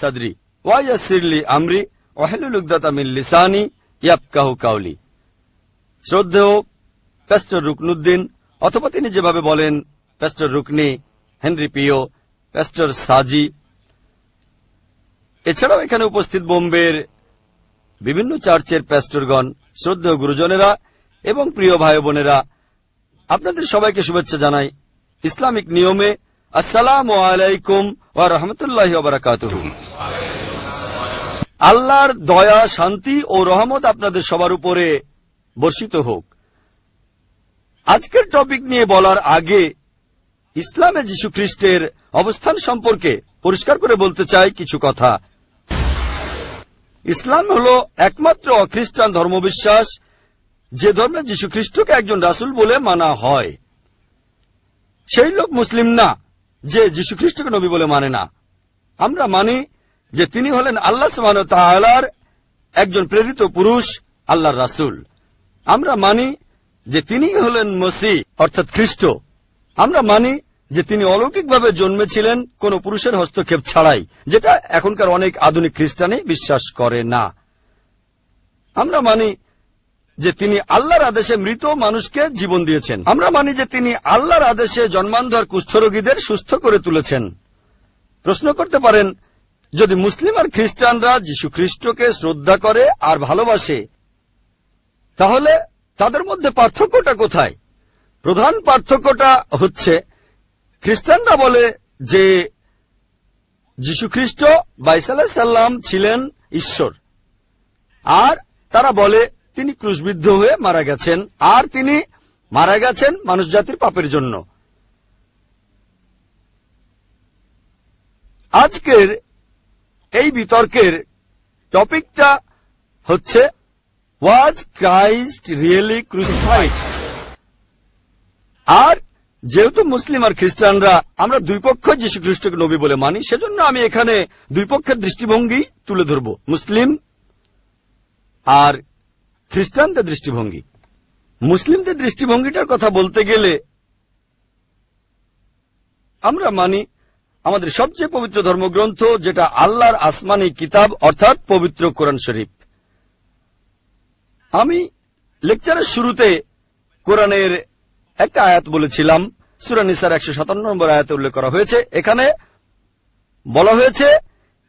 সাদরি আমরি লিসানি ইয়াবকাহু কাউলি প্যাস্টর রুকনুদ্দিন, অথবা তিনি যেভাবে বলেন, pastor Rukni, Henry Pio, pastor Saji. এছাড়াও এখানে উপস্থিত বোম্বের বিভিন্ন চার্চের প্যাস্টরগণ, শ্রদ্ধেয় গুরুজনেরা এবং প্রিয় ভাই বোনেরা, আপনাদের সবাইকে শুভেচ্ছা জানাই। ইসলামিক নিয়মে আসসালাম আলাইকুম ওয়া রহমতুল্লাহ বারাকাত আল্লাহর দয়া, শান্তি ও রহমত আপনাদের সবার উপরে বর্ষিত হোক। আজকের টপিক নিয়ে বলার আগে ইসলামে যীশু খ্রিস্টের অবস্থান সম্পর্কে পরিষ্কার করে বলতে চাই কিছু কথা। ইসলাম হল একমাত্র অখ্রিস্টান ধর্মবিশ্বাস, যে ধর্মে যীশু খ্রিস্টকে একজন রাসুল বলে মানা হয়। সেই লোক মুসলিম না। যে যীশু খ্রিস্টকে নবী বলে মানে না। আমরা মানি যে তিনি হলেন আল্লাহ তাআলার একজন প্রেরিত পুরুষ, আল্লাহর রাসুল। আমরা মানি যে তিনি হলেন মসি অর্থাৎ খ্রিস্ট। আমরা মানি যে তিনি অলৌকিকভাবে জন্মেছিলেন কোন পুরুষের হস্তক্ষেপ ছাড়াই, যেটা এখনকার অনেক আধুনিক খ্রিস্টানই বিশ্বাস করে না। আমরা মানি যে তিনি আল্লাহর আদেশে মৃত মানুষকে জীবন দিয়েছেন। আমরা মানি যে তিনি আল্লাহর আদেশে জন্মান্ধর কুষ্ঠরোগীদের সুস্থ করে তুলেছেন। প্রশ্ন করতে পারেন, যদি মুসলিম আর খ্রিস্টানরা যীশু খ্রিস্টকে শ্রদ্ধা করে আর ভালোবাসে, তাহলে তাদের মধ্যে পার্থক্যটা কোথায়? প্রধান পার্থক্যটা হচ্ছে, খ্রিস্টানরা বলে যে যীশুখ্রিস্ট বাইসাল্লাম ছিলেন ঈশ্বর। আর তারা বলে তিনি ক্রুশবিদ্ধ হয়ে মারা গেছেন। আর তিনি মারা গেছেন মানুষ জাতির পাপের জন্য। আজকের এই বিতর্কের টপিকটা হচ্ছে ওয়াজ ক্রাইস্ট রিয়েলি ক্রুসিফাইড আর যেহেতু মুসলিম আর খ্রিস্টানরা আমরা দুই পক্ষ যীশু খ্রিস্টকে নবী বলে মানি, সেজন্য আমি এখানে দুই পক্ষের দৃষ্টিভঙ্গি তুলে ধরব, মুসলিম আর খ্রিস্টানদের দৃষ্টিভঙ্গি। মুসলিমদের দৃষ্টিভঙ্গিটার কথা বলতে গেলে আমরা মানি আমাদের সবচেয়ে পবিত্র ধর্মগ্রন্থ যেটা আল্লাহর আসমানি কিতাব অর্থাৎ পবিত্র কোরআন শরীফ। আমি লেকচারের শুরুতে কোরআনের একটা আয়াত বলেছিলাম সুরানিসার একশো সাতান্ন নম্বর আয়াতে উল্লেখ করা হয়েছে। এখানে বলা হয়েছে,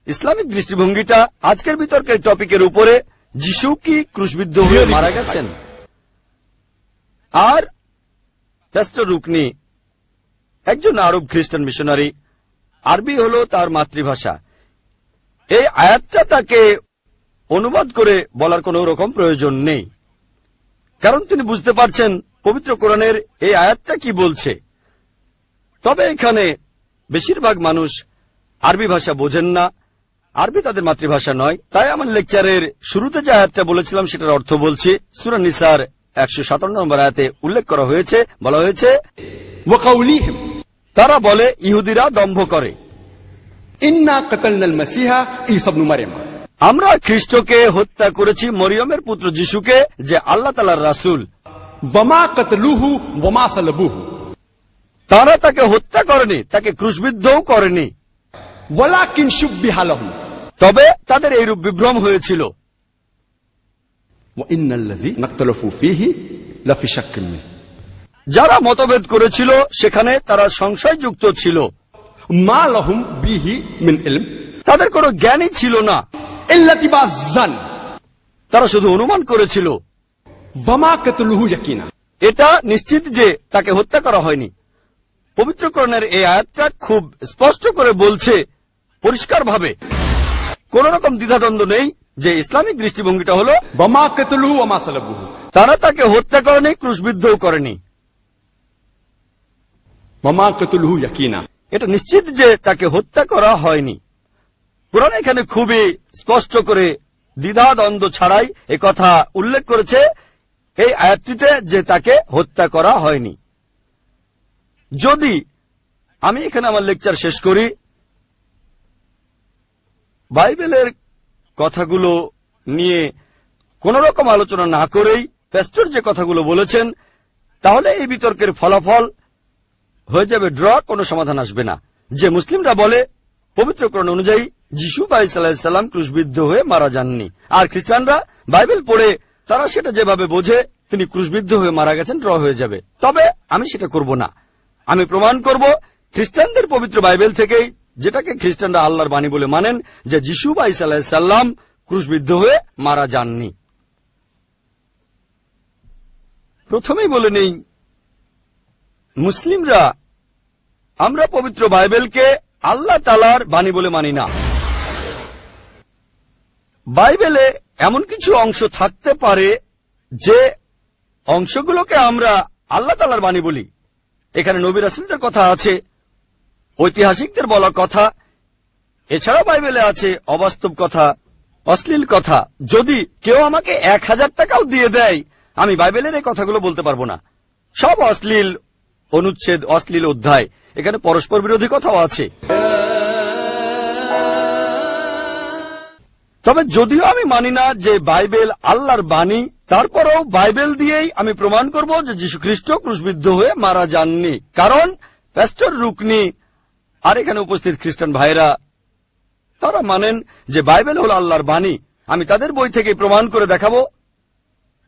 ইসলামিক দৃষ্টিভঙ্গিটা আজকের বিতর্কের টপিকের উপরে যিশু কি ক্রুশবিদ্ধ হয়ে মারা গেছেন? আর রুকনি একজন আরব খ্রিস্টান মিশনারি আরবি হল তার মাতৃভাষা। এই আয়াতটা তাকে অনুবাদ করে বলার কোন রকম প্রয়োজন নেই। কারণ তিনি বুঝতে পারছেন পবিত্র কোরআনের এই আয়াতটা কি বলছে। তবে এখানে বেশিরভাগ মানুষ আরবি ভাষা বোঝেন না আরবি তাদের মাতৃভাষা নয়। তাই আমার লেকচারের শুরুতে যে আয়াতটা বলেছিলাম সেটার অর্থ বলছি সুরান নিসার একশো সাতান্ন নম্বর আয়াতে উল্লেখ করা হয়েছে বলা হয়েছে তারা বলে ইহুদিরা দম্ভ করে। আমরা খ্রিস্টকে হত্যা করেছি মরিয়মের পুত্র যিশুকে যে আল্লাহ তালার রাসুল। তারা তাকে হত্যা করেনি তাকে ক্রুশবিদ্ধও করেনি। বলা সুব্বি হালহু তবে তাদের এইরূপ বিভ্রম হয়েছিল। যারা মতভেদ করেছিল সেখানে তারা সংশয়যুক্ত ছিল। মা লহুম বিহি মিন ইলম। তাদের কোন জ্ঞানই ছিল না। তারা শুধু অনুমান করেছিল। এটা নিশ্চিত যে তাকে হত্যা করা হয়নি। পবিত্রকরণের এই আয়াতটা খুব স্পষ্ট করে বলছে পরিষ্কারভাবে। কোন রকম দ্বিধাদ্বন্দ্ব নেই যে ইসলামিক দৃষ্টিভঙ্গিটা হলো তারা তাকে হত্যা করেনি ক্রুশবিদ্ধ করেনি। এটা নিশ্চিত যে তাকে হত্যা করা হয়নি। কোরআন এখানে খুবই স্পষ্ট করে দ্বিধাদ্বন্দ্ব ছাড়াই এ কথা উল্লেখ করেছে এই আয়াতটিতে যে তাকে হত্যা করা হয়নি। যদি আমি এখানে আমার লেকচার শেষ করি বাইবেলের কথাগুলো নিয়ে কোন রকম আলোচনা না করেই প্যাস্টর যে কথাগুলো বলেছেন, তাহলে এই বিতর্কের ফলাফল হয়ে যাবে, ড্র, কোনো সমাধান আসবে না। যে মুসলিমরা বলে, পবিত্রকরণ অনুযায়ী যিশু সাল্লাম ক্রুশবিদ্ধ হয়ে মারা যাননি। আর খ্রিস্টানরা বাইবেল পড়ে, তারা সেটা যেভাবে বোঝে, তিনি ক্রুশবিদ্ধ হয়ে মারা গেছেন, ড্র হয়ে যাবে। তবে আমি সেটা করব না। আমি প্রমাণ করব, খ্রিস্টানদের পবিত্র বাইবেল থেকেই যেটাকে খ্রিস্টানরা আল্লাহর বাণী বলে মানেন যে যিশু বাই সাল্লাম ক্রুশবিদ্ধ হয়ে মারা যাননি। প্রথমেই বলে নেই, মুসলিমরা আমরা পবিত্র বাইবেলকে আল্লাহ তালার বাণী বলে মানি না। বাইবেলে এমন কিছু অংশ থাকতে পারে যে অংশগুলোকে আমরা আল্লাহ তালার বাণী বলি। এখানে নবী রাসুলদের কথা আছে ঐতিহাসিকদের বলা কথা। এছাড়া বাইবেলে আছে অবাস্তব কথা, অশ্লীল কথা। যদি কেউ আমাকে এক হাজার টাকাও দিয়ে দেয়, আমি বাইবেলের এই কথাগুলো বলতে পারব না। সব অশ্লীল অনুচ্ছেদ, অশ্লীল অধ্যায়। এখানে পরস্পর বিরোধী কথাও আছে। তবে যদিও আমি মানি না যে বাইবেল আল্লাহর বাণী, তারপরেও বাইবেল দিয়েই আমি প্রমাণ করব যে যীশু খ্রিস্ট ক্রুশবিদ্ধ হয়ে মারা যাননি। কারণ প্যাস্টর রুকনি আর এখানে উপস্থিত খ্রিস্টান ভাইরা তারা মানেন যে বাইবেল হল আল্লাহর বাণী। আমি তাদের বই থেকে প্রমাণ করে দেখাব।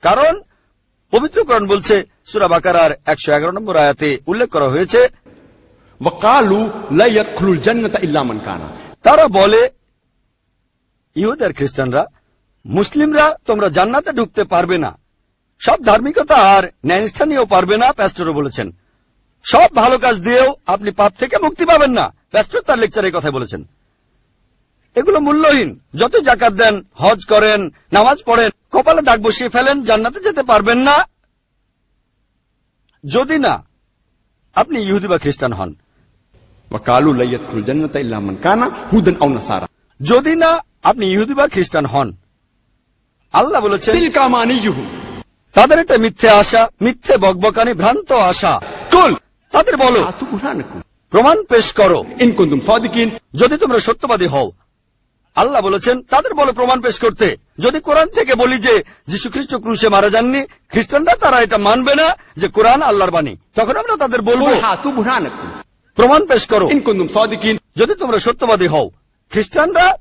কারণ পবিত্রকরণ বলছে সুরা বাকার একশো এগারো নম্বর আয়াতে উল্লেখ করা হয়েছে তারা বলে ইহুদের খ্রিস্টানরা মুসলিমরা তোমরা জান্নাতে ঢুকতে পারবে না। সব ধার্মিকতা আর ন্যায়স্থানীয় পারবে না প্যাস্টরও বলেছেন। সব ভালো কাজ দিয়েও আপনি পাপ থেকে মুক্তি পাবেন না। ব্যস্ত তার লেকচারে কথা বলেছেন। এগুলো মূল্যহীন। যত জাকাত দেন হজ করেন নামাজ পড়েন কপালে দাগ বসিয়ে ফেলেন জান্নাতে যেতে পারবেন না। যদি না আপনি ইহুদি বা খ্রিস্টান হন। যদি না আপনি ইহুদি বা খ্রিস্টান হন। আল্লাহ বলেছেন তাদের একটা মিথ্যে আশা মিথ্যে বকবকানি ভ্রান্ত আশা। তাদের বলো। প্রমাণ পেশ করো। যদি তোমরা সত্যবাদী হও আল্লাহ বলেছেন তাদের বলো প্রমাণ পেশ করতে। যদি কোরআন থেকে বলি যে যীশু খ্রিস্ট ক্রুশে মারা যাননি খ্রিস্টানরা তারা এটা মানবে না যে কোরআন আল্লাহর বাণী। তখন আমরা তাদের বলব প্রমাণ পেশ করো। যদি তোমরা সত্যবাদী হও খ্রিস্টানরা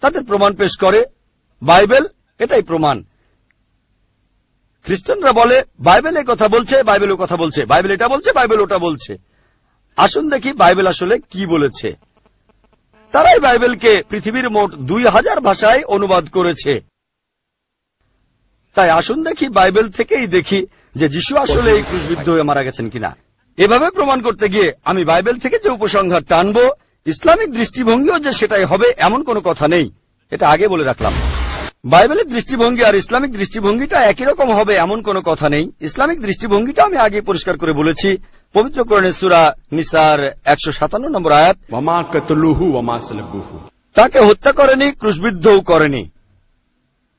তাদের প্রমাণ পেশ করে। বাইবেল এটাই প্রমাণ। খ্রিস্টানরা বলে, বাইবেল এই কথা বলছে, বাইবেল ও কথা বলছে। বাইবেল এটা বলছে, বাইবেল ওটা বলছে। আসুন দেখি বাইবেল আসলে কি বলেছে। তারাই বাইবেলকে পৃথিবীর মোট দুই হাজার ভাষায় অনুবাদ করেছে। তাই আসুন দেখি বাইবেল থেকেই দেখি যে যিশু আসলে এই ক্রুশবিদ্ধ হয়ে মারা গেছেন কিনা। এভাবে প্রমাণ করতে গিয়ে আমি বাইবেল থেকে যে উপসংহার টানব ইসলামিক দৃষ্টিভঙ্গিও যে সেটাই হবে, এমন কোনো কথা নেই। এটা আগে বলে রাখলাম। বাইবেলের দৃষ্টিভঙ্গি আর ইসলামিক দৃষ্টিভঙ্গিটা একই রকম হবে এমন কোন কথা নেই। ইসলামিক দৃষ্টিভঙ্গিটা আমি আগে পরিষ্কার করে বলেছি। পবিত্র করণের সুরা নিসার একশো সাতান্ন নম্বর আয়াত। তাকে হত্যা করেনি ক্রুশবিদ্ধও করেনি।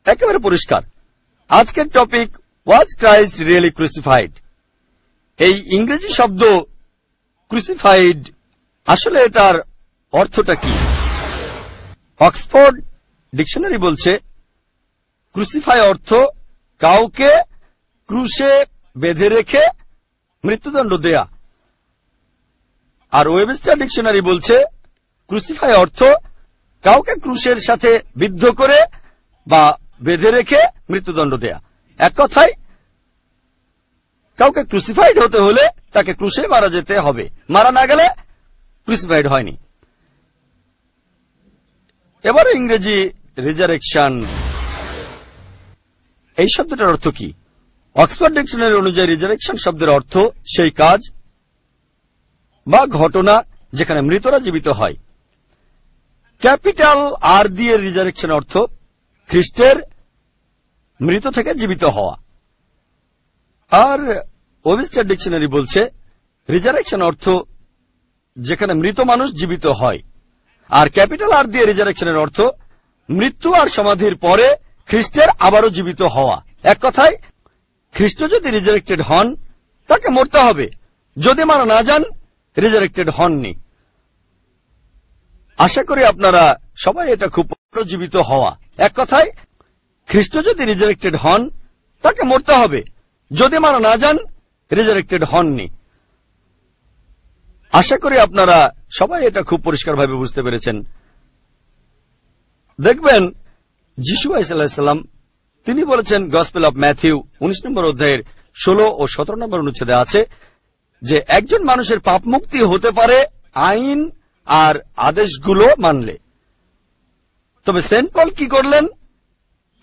একেবারে পরিষ্কার। আজকের topic was Christ really crucified এই ইংরেজি শব্দ ক্রুসিফাইড আসলে এটার অর্থটা কি? অক্সফোর্ড ডিকশনারি বলছে ক্রুসিফাই অর্থ কাউকে ক্রুশে বেঁধে রেখে মৃত্যুদণ্ড দেয়া। আর ওয়েবস্টার ডিকশনারি বলছে, ক্রুসিফাই অর্থ কাউকে ক্রুশের সাথে বিদ্ধ করে বা বেঁধে রেখে মৃত্যুদণ্ড দেয়া। এক কথায়, কাউকে ক্রুসিফাইড হতে হলে তাকে ক্রুশে মারা যেতে হবে। মারা না গেলে ক্রুসিফাইড হয়নি। এবারে ইংরেজি রিজারেকশন। এই শব্দটার অর্থ কি? অক্সফোর্ড ডিকশনারি অনুযায়ী রিজারেকশন শব্দের অর্থ সেই কাজ বা ঘটনা যেখানে মৃতরা জীবিত হয়। ক্যাপিটাল আর দিয়ে রিজারেকশন অর্থ খ্রিস্টের মৃত থেকে জীবিত হওয়া। আর ওয়েবস্টার ডিকশনারি বলছে রিজারেকশন অর্থ যেখানে মৃত মানুষ জীবিত হয়। আর ক্যাপিটাল আর দিয়ে রিজারেকশনের অর্থ মৃত্যু আর সমাধির পরে খ্রিস্টের আবারও জীবিত হওয়া। এক কথায়, খ্রিস্ট যদি রিজারেক্টেড হন, তাকে মরতে হবে। যদি মারা না যান রিজারেক্টেড হননি। আশা করি আপনারা সবাই এটা খুব জীবিত হওয়া। এক কথায়, খ্রিস্ট যদি রিজারেক্টেড হন, তাকে মরতে হবে। যদি মারা না যান রিজারেক্টেড হননি। আশা করি আপনারা সবাই এটা খুব পরিষ্কারভাবে বুঝতে পেরেছেন। দেখবেন যিশু আলাইসাল্লাম তিনি বলেছেন গসপেল অব ম্যাথিউ উনিশ নম্বর অধ্যায়ের ষোলো ও সতেরো নম্বর অনুচ্ছেদে আছে যে, একজন মানুষের পাপ মুক্তি হতে পারে আইন আর আদেশগুলো মানলে। তবে সেন্ট পল কি করলেন?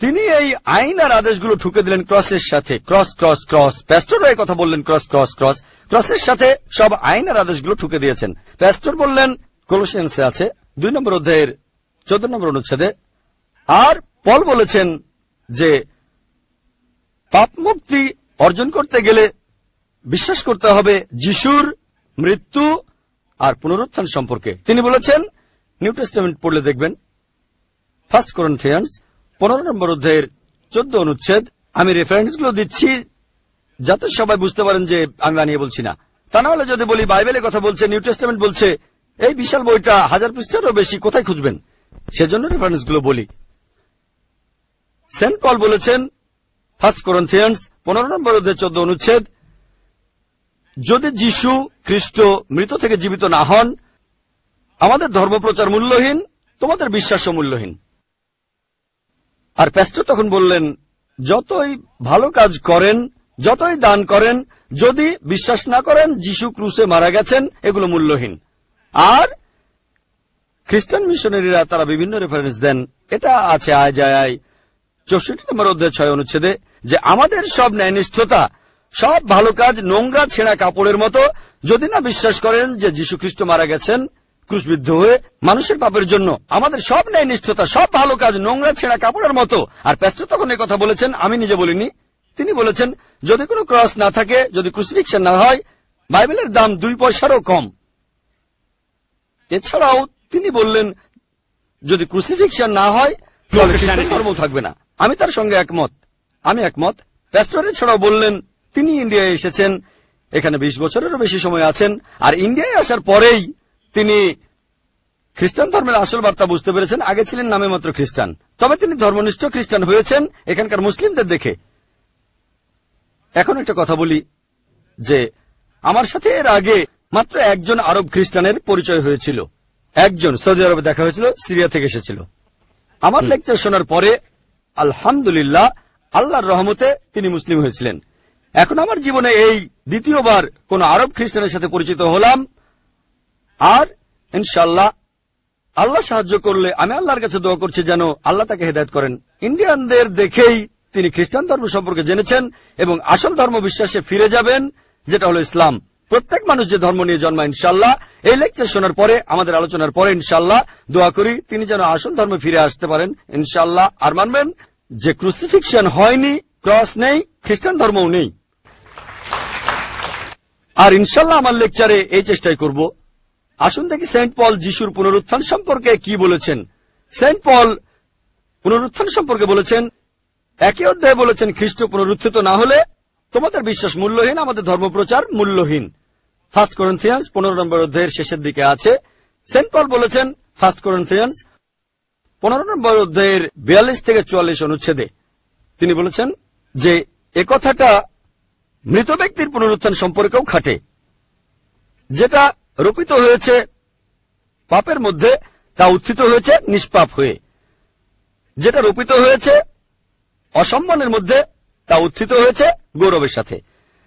তিনি এই আইন আর আদেশগুলো ঠুকে দিলেন ক্রসের সাথে। Cross cross cross. প্যাস্টরও এই কথা বললেন, ক্রস ক্রস ক্রস। ক্রসের সাথে সব আইন আর আদেশগুলো ঠুকে দিয়েছেন। প্যাস্টর বললেন কোলোসিয়ান্সে আছে, দুই নম্বর অধ্যায়ের চোদ্দ নম্বর অনুচ্ছেদে আর পল বলেছেন যে পাপ মুক্তি অর্জন করতে গেলে বিশ্বাস করতে হবে যিশুর মৃত্যু আর পুনরুত্থান সম্পর্কে। তিনি বলেছেন, নিউ টেস্টামেন্ট পড়লে দেখবেন, ফার্স্ট করন্থিয়ান্স পনেরো নম্বর অধ্যায়ের চোদ্দ অনুচ্ছেদ, আমি রেফারেন্সগুলো দিচ্ছি যাতে সবাই বুঝতে পারেন যে আমি বানিয়ে বলছি না। তা না হলে যদি বলি, বাইবেলে কথা বলছে, নিউ টেস্টামেন্ট বলছে, এই বিশাল বইটা হাজার পৃষ্ঠারও বেশি কোথায় খুঁজবেন? সেজন্য রেফারেন্সগুলো বলি। সেন্ট পল বলেছেন ফার্স্ট করন্থিয়ান্স পনেরো নম্বর অধ্যায়, চোদ্দ অনুচ্ছেদ, যদি যিশু খ্রিস্ট মৃত থেকে জীবিত না হন, আমাদের ধর্মপ্রচার মূল্যহীন, তোমাদের বিশ্বাসও মূল্যহীন। আর প্যাস্টর তখন বললেন, যতই ভালো কাজ করেন, যতই দান করেন, যদি বিশ্বাস না করেন, যিশু ক্রুসে মারা গেছেন, এগুলো মূল্যহীন। আর খ্রিস্টান মিশনারিরা তারা বিভিন্ন রেফারেন্স দেন, এটা আছে, আয়, যায়, আয়। চৌষট্টি নম্বর অধ্যায় ছয় অনুচ্ছেদে যে আমাদের সব ন্যায়নিষ্ঠতা, সব ভালো কাজ নোংরা ছেঁড়া কাপড়ের মতো। যদি না বিশ্বাস করেন যে যীশু খ্রিস্ট মারা গেছেন, ক্রুশবিদ্ধ হয়ে মানুষের পাপের জন্য আমাদের সব ন্যায়নিষ্ঠতা, সব ভালো কাজ নোংরা ছেঁড়া কাপড়ের মতো। আর প্যাস্টর তখন কথা বলেছেন, আমি নিজে বলিনি। তিনি বলেছেন, যদি কোনো ক্রস না থাকে, যদি ক্রুসিফিকশন না হয়, বাইবেলের দাম দুই পয়সারও কম। এছাড়াও তিনি বললেন, যদি ক্রুসিফিকশন না হয়, তাহলে খ্রিস্টান ধর্ম থাকবে না। আমি তার সঙ্গে একমত। আমি একমত। প্যাস্টর এছাড়াও বললেন তিনি ইন্ডিয়ায় এসেছেন এখানে ২০ বছরেরও বেশি সময় আছেন আর ইন্ডিয়ায় আসার পরেই তিনি খ্রিস্টান ধর্মের আসল বার্তা বুঝতে পেরেছেন আগে ছিলেন নামে মাত্র খ্রিস্টান। তবে তিনি ধর্মনিষ্ঠ খ্রিস্টান হয়েছেন এখানকার মুসলিমদের দেখে। এখন একটা কথা বলি যে আমার সাথে এর আগে মাত্র একজন আরব খ্রিস্টানের পরিচয় হয়েছিল। একজন সৌদি আরবে দেখা হয়েছিল সিরিয়া থেকে এসেছিল। আমার লেকচার শোনার পরে আলহামদুলিল্লাহ, আল্লাহর রহমতে তিনি মুসলিম হয়েছিলেন। এখন আমার জীবনে এই দ্বিতীয়বার কোন আরব খ্রিস্টানের সাথে পরিচিত হলাম। আর ইনশাল্লাহ আল্লাহ সাহায্য করলে আমি আল্লাহর কাছে দোয়া করছি যেন আল্লাহ তাকে হেদায়ত করেন। ইন্ডিয়ানদের দেখেই তিনি খ্রিস্টান ধর্ম সম্পর্কে জেনেছেন এবং আসল ধর্ম বিশ্বাসে ফিরে যাবেন, যেটা হলো ইসলাম। প্রত্যেক মানুষ যে ধর্ম নিয়ে জন্মায় ইনশাল্লাহ এই লেকচার শোনার পরে, আমাদের আলোচনার পরে ইনশাল্লাহ দোয়া করি তিনি যেন আসল ধর্মে ফিরে আসতে পারেন ইনশাল্লাহ আর মানবেন, যে ক্রুসিফিকশন হয়নি ক্রস নেই, খ্রিস্টান ধর্মও নেই। আর ইনশাল্লাহ আমার লেকচারে এই চেষ্টাই করব। আসুন দেখি সেন্ট পল যিশুর পুনরুত্থান সম্পর্কে কি বলেছেন। সেন্ট পল পুনরুত্থান সম্পর্কে বলেছেন একই অধ্যায়ে বলেছেন, খ্রিস্ট পুনরুত্থিত না হলে তোমাদের বিশ্বাস মূল্যহীন, আমাদের ধর্মপ্রচার মূল্যহীন। ফার্স্ট করন্থিয়ান্স পনেরো নম্বর অধ্যায়ের শেষের দিকে আছে। সেন্ট পল বলেছেন ফার্স্ট করন্থিয়ান্স পনেরো নম্বর অধ্যায়ের বিয়াল্লিশ থেকে চুয়াল্লিশ অনুচ্ছেদে। তিনি বলেছেন যে একথাটা মৃত ব্যক্তির পুনরুত্থান সম্পর্কেও খাটে। যেটা রোপিত হয়েছে পাপের মধ্যে, তা উত্থিত হয়েছে নিষ্পাপ হয়ে। যেটা রোপিত হয়েছে অসম্মানের মধ্যে, তা উত্থিত হয়েছে গৌরবের সাথে।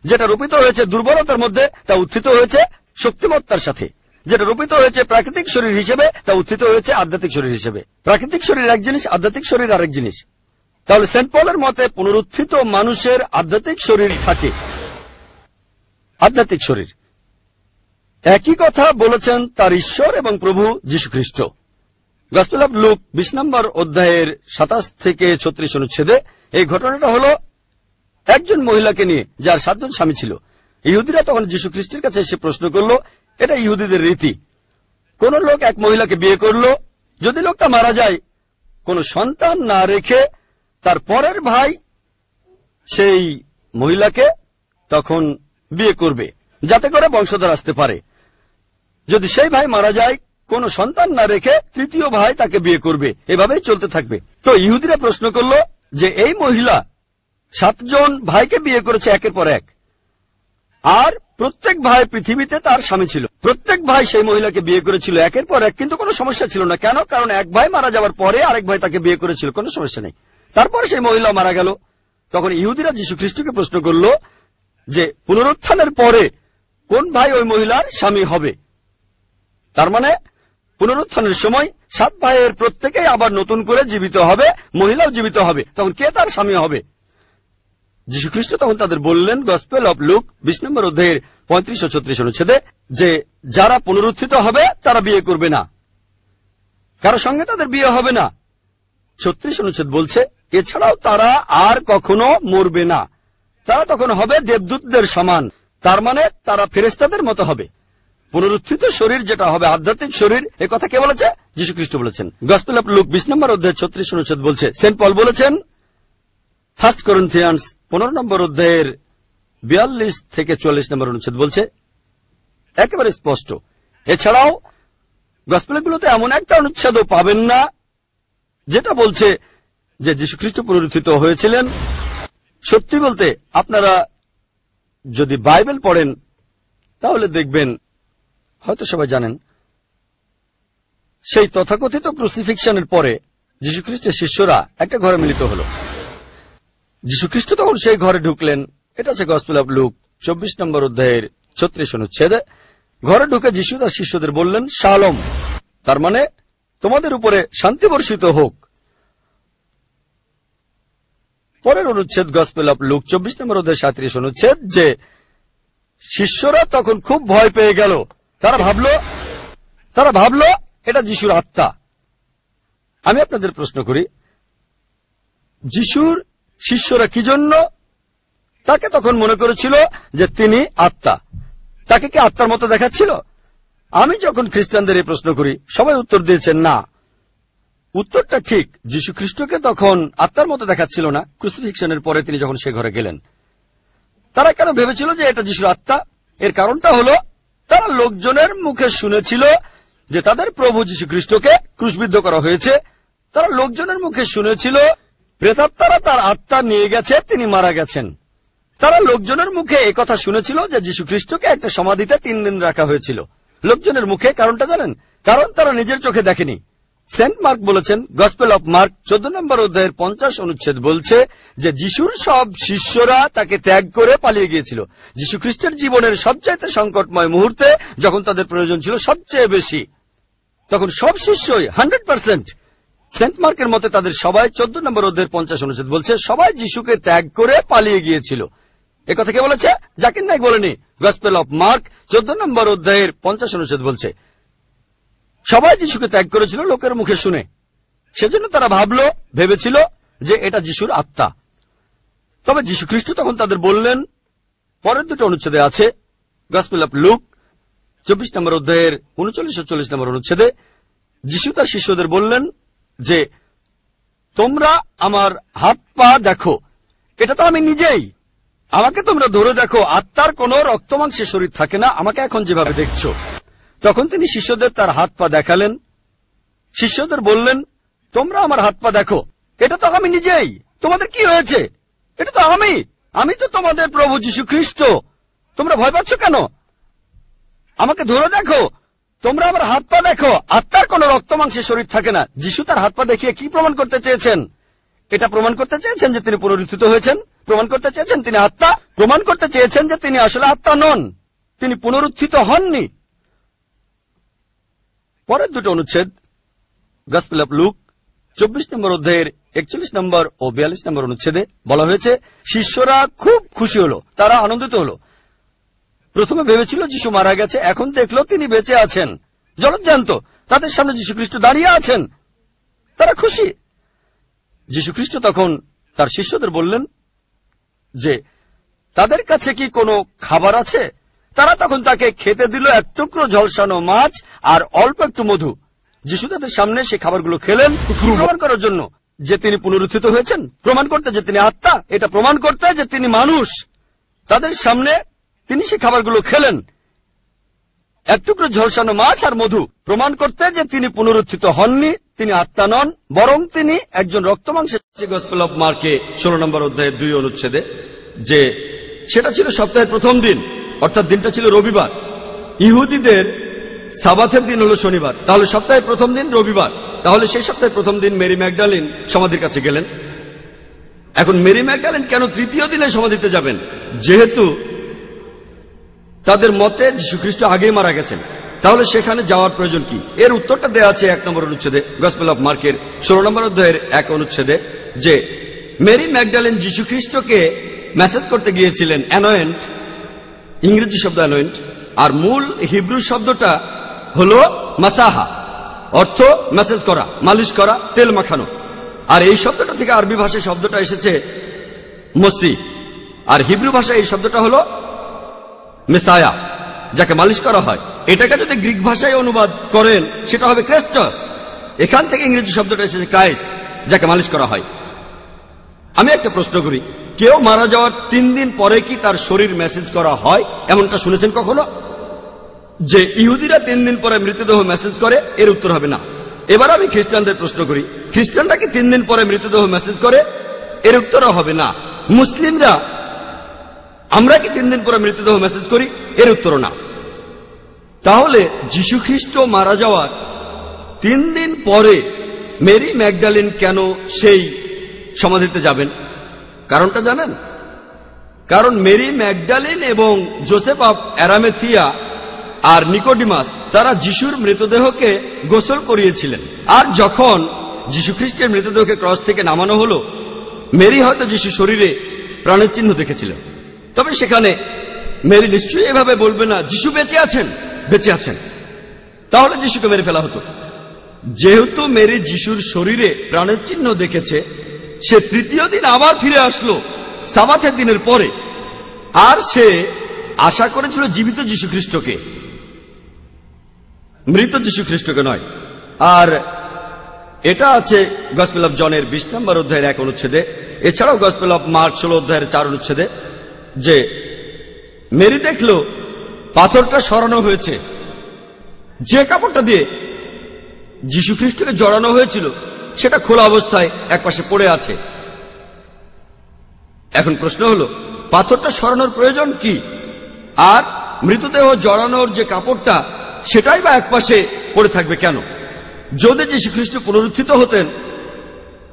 যেটা রোপিত হয়েছে দুর্বলতার মধ্যে, তা উত্থিত হয়েছে শক্তিমত্তার সাথে। যেটা রোপিত হয়েছে প্রাকৃতিক শরীর হিসেবে, তা উত্থিত হয়েছে আধ্যাত্মিক শরীর হিসেবে। প্রাকৃতিক শরীর এক জিনিস, আধ্যাত্মিক শরীর আরেক জিনিস। তাহলে সেন্ট পলের মতে পুনরুত্থিত মানুষের আধ্যাত্মিক শরীর থাকে। আধ্যাত্মিক শরীর। একই কথা বলেছেন তার ঈশ্বর এবং প্রভু যীশু খ্রিস্ট গসপেল অব লুক, বিশ নম্বর অধ্যায়ের সাতাশ থেকে ছত্রিশ অনুচ্ছেদে এই ঘটনাটা হল একজন মহিলাকে নিয়ে যার সাতজন স্বামী ছিল। ইহুদিরা তখন যীশু খ্রিস্টের কাছে এসে প্রশ্ন করল, এটা ইহুদিদের রীতি। কোন লোক এক মহিলাকে বিয়ে করল, যদি লোকটা মারা যায়, কোন সন্তান না রেখে তার পরের ভাই সেই মহিলাকে তখন বিয়ে করবে, যাতে করে বংশধর আসতে পারে। যদি সেই ভাই মারা যায়, কোন সন্তান না রেখে তৃতীয় ভাই তাকে বিয়ে করবে। এভাবেই চলতে থাকবে। তো ইহুদিরা প্রশ্ন করল যে, এই মহিলা সাতজন ভাইকে বিয়ে করেছে একের পর এক। আর প্রত্যেক ভাই পৃথিবীতে তার স্বামী ছিল। প্রত্যেক ভাই সেই মহিলাকে বিয়ে করেছিল একের পর এক, কিন্তু কোনো সমস্যা ছিল না। কেন? কারণ এক ভাই মারা যাওয়ার পরে আরেক ভাই তাকে বিয়ে করেছিল, কোনো সমস্যা নেই। তারপরে সেই মহিলা মারা গেল। তখন ইহুদিরা যীশু খ্রিস্টকে প্রশ্ন করল যে, পুনরুত্থানের পরে কোন ভাই ওই মহিলার স্বামী হবে? তার মানে পুনরুত্থানের সময় সাত ভাইয়ের প্রত্যেকেই আবার নতুন করে জীবিত হবে, মহিলাও জীবিত হবে। তখন কে তার স্বামী হবে? যীশু খ্রিস্ট তখন তাদের বললেন গসপেল অব লুক বিশ নম্বর অধ্যায়ের পঁয়ত্রিশ ও ছত্রিশ অনুচ্ছেদে যে, যারা পুনরুত্থিত হবে, তারা বিয়ে করবে না। কারও সঙ্গে তাদের বিয়ে হবে না। ছত্রিশ অনুচ্ছেদ বলছে, এছাড়াও তারা আর কখনো মরবে না। তারা তখন হবে দেবদূতদের সমান। তার মানে তারা ফেরেস্তাদের মতো হবে। পুনরুত্থিত শরীর যেটা হবে, আধ্যাত্মিক শরীর, এ কথা কে বলেছে? যীশু খ্রিস্ট বলেছেন। গসপেল অফ লুক বিশ নম্বর অধ্যায় ছত্রিশ অনুচ্ছেদ বলছে, সেন্ট পল বলেছেন ফার্স্ট করন্থিয়ান্স পনেরো নম্বর অধ্যায়ের বিয়াল্লিশ থেকে চুয়াল্লিশ নম্বর অনুচ্ছেদ বলছে, একেবারে স্পষ্ট। এছাড়াও, গসপেলগুলোতে এমন একটা অনুচ্ছেদও পাবেন না, যেটা বলছে যে যীশুখ্রিস্ট পুনরুত্থিত হয়েছিলেন। সত্যি বলতে, আপনারা যদি বাইবেল পড়েন, তাহলে দেখবেন, হয়তো সবাই জানেন, সেই তথাকথিত ক্রুসিফিকশনের পরে যীশুখ্রিস্টের শিষ্যরা একটা ঘরে মিলিত হল। যীশুখ্রিস্ট তখন সেই ঘরে ঢুকলেন। এটা আছে গসপেল অব লুক চব্বিশ নম্বর অধ্যায়ের ছত্রিশ অনুচ্ছেদে। ঘরে ঢুকে যীশু তার শিষ্যদের বললেন, শালম, তার মানে তোমাদের উপরে শান্তি বর্ষিত হোক। পরের অনুচ্ছেদ গসপেল অব লুক চব্বিশ নম্বর অধ্যায় সাঁত্রিশ অনুচ্ছেদ, যে শিষ্যরা তখন খুব ভয় পেয়ে গেল। তারা ভাবল তারা ভাবল, এটা যিশুর আত্মা। আমি আপনাদের প্রশ্ন করি, যিশুর শিষ্যরা কি জন্য? তাকে তখন মনে করেছিল যে তিনি আত্মা। তাকে কি আত্মার মতো দেখাচ্ছিল? আমি যখন খ্রিস্টানদের এই প্রশ্ন করি, সবাই উত্তর দিয়েছেন না। উত্তরটা ঠিক, যীশু খ্রিস্টকে তখন আত্মার মতো দেখাচ্ছিল না। ক্রুসিফিকশনের পরে তিনি যখন সে ঘরে গেলেন, তারা কেন ভেবেছিল যে এটা যিশুর আত্মা? এর কারণটা হলো, তারা লোকজনের মুখে শুনেছিল যে তাদের প্রভু যীশু খ্রিস্টকে ক্রুশবিদ্ধ করা হয়েছে। তারা লোকজনের মুখে শুনেছিল প্রেতাত্মারা তার আত্মা নিয়ে গেছে, তিনি মারা গেছেন। তারা লোকজনের মুখে কথা শুনেছিল যে যীশু খ্রিস্টকে একটা সমাধিতে তিন দিন রাখা হয়েছিল। লোকজনের মুখে কারণটা জানেন? কারণ তারা নিজের চোখে দেখেনি। সেন্ট মার্ক বলেছেন, গসপেল অফ মার্ক, চোদ্দ নম্বর অধ্যায়ের পঞ্চাশ অনুচ্ছেদ বলছে যে যিশুর সব শিষ্যরা তাকে ত্যাগ করে পালিয়ে গিয়েছিল। যীশু খ্রিস্টের জীবনের সবচাইতে সংকটময় মুহূর্তে যখন তাদের প্রয়োজন ছিল সবচেয়ে বেশি, তখন সব শিষ্যই হান্ড্রেড পার্সেন্ট সেন্ট মার্কের মতে তাদের সবাই চোদ্দ নম্বর অধ্যায়ের পঞ্চাশ অনুচ্ছেদ বলছে, সবাই যিশুকে ত্যাগ করে পালিয়ে গিয়েছিল। কথা কে বলেছে? জাকির নাইক বলেনি। গসপেল অফ মার্ক চোদ্দ নম্বর অধ্যায়ের পঞ্চাশ অনুচ্ছেদ বলছে, সবাই যিশুকে ত্যাগ করেছিল লোকের মুখে শুনে। সেজন্য তারা ভাবল, ভেবেছিল যে এটা যিশুর আত্মা। তবে যীশু খ্রিস্ট তখন তাদের বললেন, পরের দুটো অনুচ্ছেদে আছে, গসপেল অফ লুক চব্বিশ নম্বর অধ্যায়ের উনচল্লিশ চল্লিশ নম্বর অনুচ্ছেদে, যিশু তার শিষ্যদের বললেন যে, তোমরা আমার হাত পা দেখো। এটা তো আমি নিজেই। আমাকে তোমরা ধরে দেখো। আত্মার কোন রক্তমাংসের শরীর থাকে না। আমাকে এখন যেভাবে দেখছ। তখন তিনি শিষ্যদের তার হাত পা দেখালেন। শিষ্যদের বললেন, তোমরা আমার হাত পা দেখো। এটা তো আমি নিজেই। তোমাদের কি হয়েছে? এটা তো আমি। আমি তো তোমাদের প্রভু যীশু খ্রিস্ট তোমরা ভয় পাচ্ছ কেন? আমাকে ধরে দেখো। তোমরা আমার হাত পা দেখো আত্মার কোন রক্তমাংসের শরীর থাকে না। যিশু তার হাত পা দেখিয়ে কি প্রমাণ করতে চেয়েছেন? এটা প্রমাণ করতে চেয়েছেন যে তিনি পুনরুত্থিত হয়েছেন? প্রমাণ করতে চেয়েছেন তিনি আত্মা? প্রমাণ করতে চেয়েছেন যে তিনি আসলে আত্মা নন। তিনি পুনরুত্থিত হননি। পরের দুটো অনুচ্ছেদ গসপেল লুক চব্বিশ নম্বর অধ্যায়ের একচল্লিশ নম্বর ও বিয়াল্লিশ নম্বর অনুচ্ছেদে বলা হয়েছে, শিষ্যরা খুব খুশি হলো, তারা আনন্দিত হলো। প্রথমে ভেবেছিল যিশু মারা গেছে, এখন দেখল তিনি বেঁচে আছেন। জানত তাদের সামনে যীশু খ্রিস্ট দাঁড়িয়ে আছেন। তারা খুশি। যীশু খ্রিস্ট তখন তার শিষ্যদের বললেন যে, তাদের কাছে কি কোনো খাবার আছে? তারা তখন তাকে খেতে দিল এক টুকরো ঝলসানো মাছ আর অল্প একটু মধু। যিশু তাদের সামনে সেই খাবারগুলো খেলেন প্রমাণ করার জন্য যে তিনি পুনরুত্থিত হয়েছেন, প্রমাণ করতে যে তিনি আত্মা, এটা প্রমাণ করতে যে তিনি মানুষ। তাদের সামনে তিনি সেই খাবারগুলো খেলেন। এক টুকরো ঝলসানো মাছ আর মধু প্রমাণ করতে যে তিনি পুনরুত্থিত হননি, তিনি আত্মা নন, বরং তিনি একজন রক্তমাংসের গসপেল ষোলো নম্বর অধ্যায়ের দুই অনুচ্ছেদে, যে সেটা ছিল সপ্তাহের প্রথম দিন, অর্থাৎ দিনটা ছিল রবিবার। ইহুদিদের সাবাথের দিন হলো শনিবার। তাহলে সপ্তাহের প্রথম দিন রবিবার। তাহলে সেই সপ্তাহের প্রথম দিন মেরি ম্যাকডালিন সমাধির কাছে গেলেন। এখন মেরি ম্যাকডালিন কেন তৃতীয় দিনে সমাধিতে যাবেন? যেহেতু তাদের মতে যীশুখ্রিস্ট আগেই মারা গেছেন। তাহলে সেখানে যাওয়ার প্রয়োজন কি? এর উত্তরটা দেওয়া আছে এক নম্বর অনুচ্ছেদে গসপেল অফ মার্কের ষোলো নম্বর অধ্যায়ের এক অনুচ্ছেদে, যে মেরি ম্যাকডালিন যীশুখ্রিস্টকে মেসেজ করতে গিয়েছিলেন, অ্যানোয়েন্ট, ইংরেজি শব্দ অ্যানোয়েন্ট, আর মূল হিব্রু শব্দটা হল মাসাহা, অর্থ মেসেজ করা, মালিশ করা, তেল মাখানো। আর এই শব্দটা থেকে আরবি ভাষায় শব্দটা এসেছে মসি, আর হিব্রু ভাষায় এই শব্দটা হলো মেসায়া, যাকে মালিশ করা হয়। এটাকে যদি গ্রিক ভাষায় অনুবাদ করেন, সেটা হবে ক্রেস্টাস। এখান থেকে ইংরেজি শব্দটা এসেছে ক্রাইস্ট, যাকে মালিশ করা হয়। আমি একটা প্রশ্ন করি, কেউ মারা যাওয়ার তিন দিন পরে কি তার শরীর মেসেজ করা হয়? এমনটা শুনেছেন কখনো? যে ইহুদিরা তিন দিন পরে মৃতদেহ মেসেজ করে, এর উত্তর হবে না। এবার আমি খ্রিস্টানদের প্রশ্ন করি, খ্রিস্টানরা কি তিন দিন পরে মৃতদেহ মেসেজ করে? এর উত্তরও হবে না। মুসলিমরা আমরা কি তিন দিন পরে মৃতদেহ মেসেজ করি? এর উত্তর না। তাহলে যীশু খ্রিস্ট মারা যাওয়ার তিন দিন পরে মেরি ম্যাকডালিন কেন সেই সমাধিতে যাবেন? কারণটা জানেন? কারণ মেরি ম্যাকডালিন এবং জোসেফ অফ অ্যারামেথিয়া আর নিকোডিমাস তারা যিশুর মৃতদেহকে গোসল করিয়েছিলেন। আর যখন যীশু খ্রিস্টের মৃতদেহকে ক্রস থেকে নামানো হলো, মেরি হয়তো যিশু শরীরে প্রাণের চিহ্ন দেখেছিলেন। তবে সেখানে মেরি নিশ্চয়ই এভাবে বলবে না, যিশু বেঁচে আছেন বেঁচে আছেন। তাহলে যিশুকে মেরে ফেলা হতো। যেহেতু মেরি যিশুর শরীরে প্রাণের চিহ্ন দেখেছে, সে তৃতীয় দিন আবার ফিরে আসলো, সাবাথের দিনের পরে। আর সে আশা করেছিল জীবিত যীশু খ্রিস্টকে। মৃত যীশু খ্রিস্টকে নয়। আর এটা আছে গসপেল অফ জনের বিশ নম্বর অধ্যায়ের এক অনুচ্ছেদে। এছাড়াও গসপেল অফ মার্ক ষোলো অধ্যায়ের চার অনুচ্ছেদে। যে, মেরি দেখল পাথরটা সরানো হয়েছে। যে কাপড়টা দিয়ে যীশু খ্রিস্টকে জড়ানো হয়েছিল, সেটা খোলা অবস্থায় একপাশে পড়ে আছে। এখন প্রশ্ন হলো, পাথরটা সরানোর প্রয়োজন কি? আর মৃতদেহ জড়ানোর যে কাপড়টা, সেটাই বা একপাশে পড়ে থাকবে কেন? যদি যীশু খ্রিস্ট পুনরুত্থিত হতেন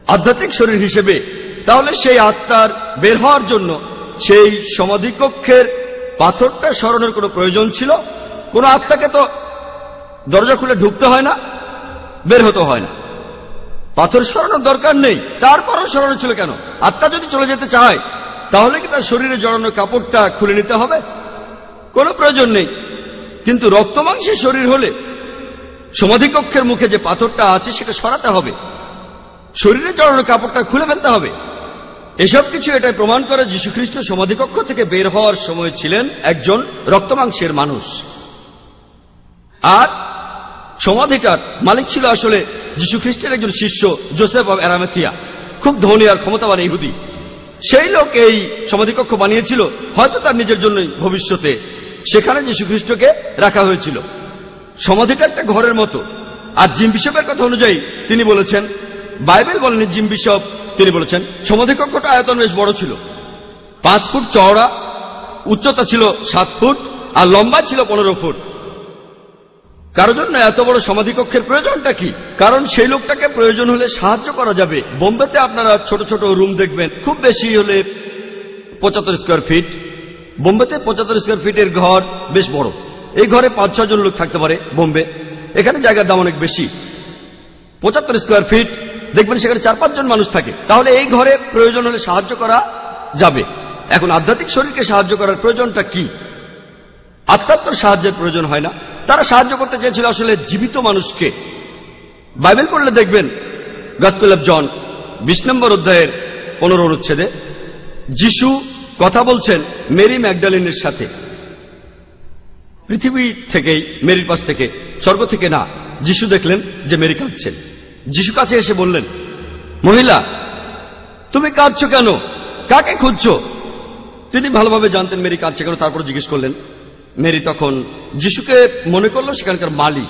আধ্যাত্মিক শরীর হিসেবে, তাহলে সেই আত্মার বের হওয়ার জন্য সেই সমাধিকক্ষের পাথরটা সরানোর কোনো প্রয়োজন ছিল? কোন আত্মাকে তো দরজা খুলে ঢুকতে হয় না, বের হতে হয় না। পাথর সরানোর দরকার নেই, তারপরও সরানো ছিল কেন? আত্মা যদি চলে যেতে চায়, তাহলে কি তার শরীরে জড়ানো কাপড়টা খুলে নিতে হবে? কোনো প্রয়োজন নেই। কিন্তু রক্তমাংসের শরীর হলে সমাধিকক্ষের মুখে যে পাথরটা আছে, সেটা সরাতে হবে। শরীরে জড়ানো কাপড়টা খুলে ফেলতে হবে। এসব কিছু এটাই প্রমাণ করে যীশুখ্রিস্ট সমাধিকক্ষ থেকে বের হওয়ার সময় ছিলেন একজন রক্তমাংসের মানুষ। আর সমাধিটার মালিক ছিল আসলে যীশু খ্রিস্টের একজন শিষ্য জোসেফ অব অ্যারামেথিয়া, খুব ধনী আর ক্ষমতাবান ইহুদি। সেই লোক এই সমাধিকক্ষ বানিয়েছিল, হয়তো তার নিজের জন্যই ভবিষ্যতে। সেখানে যীশু খ্রিস্টকে রাখা হয়েছিল। সমাধিটা একটা ঘরের মতো। আর জিম বিশপের কথা অনুযায়ী তিনি বলেছেন বাইবেল বলেনি জিম বিশপ। তিনি বলেছেন সমাধিকক্ষটা আয়তন বেশ বড় ছিল। পাঁচ ফুট চওড়া, উচ্চতা ছিল সাত ফুট, আর লম্বা ছিল পনেরো ফুট। কারও জন্য এত বড় সমাধিকক্ষের প্রয়োজনটা কি? কারণ সেই লোকটাকে প্রয়োজন হলে সাহায্য করা যাবে। বোম্বেতে আপনারা ছোট ছোট রুম দেখবেন, খুব বেশি হলে পঁচাত্তর স্কোয়ার ফিট। বোম্বেতে পঁচাত্তর স্কোয়ার ফিটের ঘর বেশ বড়। এই ঘরে পাঁচ ছজন লোক থাকতে পারে বোম্বে। এখানে জায়গার দাম অনেক বেশি। পঁচাত্তর স্কোয়ার ফিট দেখবেন সেখানে চার পাঁচজন মানুষ থাকে। তাহলে এই ঘরে প্রয়োজন হলে সাহায্য করা যাবে। এখন আধ্যাত্মিক শরীরকে সাহায্য করার প্রয়োজনটা কি? আত্মাত্মর সাহায্যের প্রয়োজন হয় না। তারা সাহায্য করতে চেয়েছিল আসলে জীবিত মানুষকে। বাইবেল পড়লে দেখবেন গসপেল জন বিশ নম্বর অধ্যায়ের পনেরো অনুচ্ছেদে, যিশু কথা বলছেন মেরি ম্যাকডালিনের সাথে। পৃথিবী থেকেই, মেরির পাশ থেকে, স্বর্গ থেকে না, যিশু দেখলেন যে মেরি কাঁদছেন। যিশু কাছে এসে বললেন, মহিলা, তুমি কাঁদছ কেন? কাকে খুঁজছ? তিনি ভালোভাবে জানতেন মেরি কাঁদছে কেন, তারপর জিজ্ঞেস করলেন, মেরি তখন যিশুকে মনে করল সেখানকার মালিক।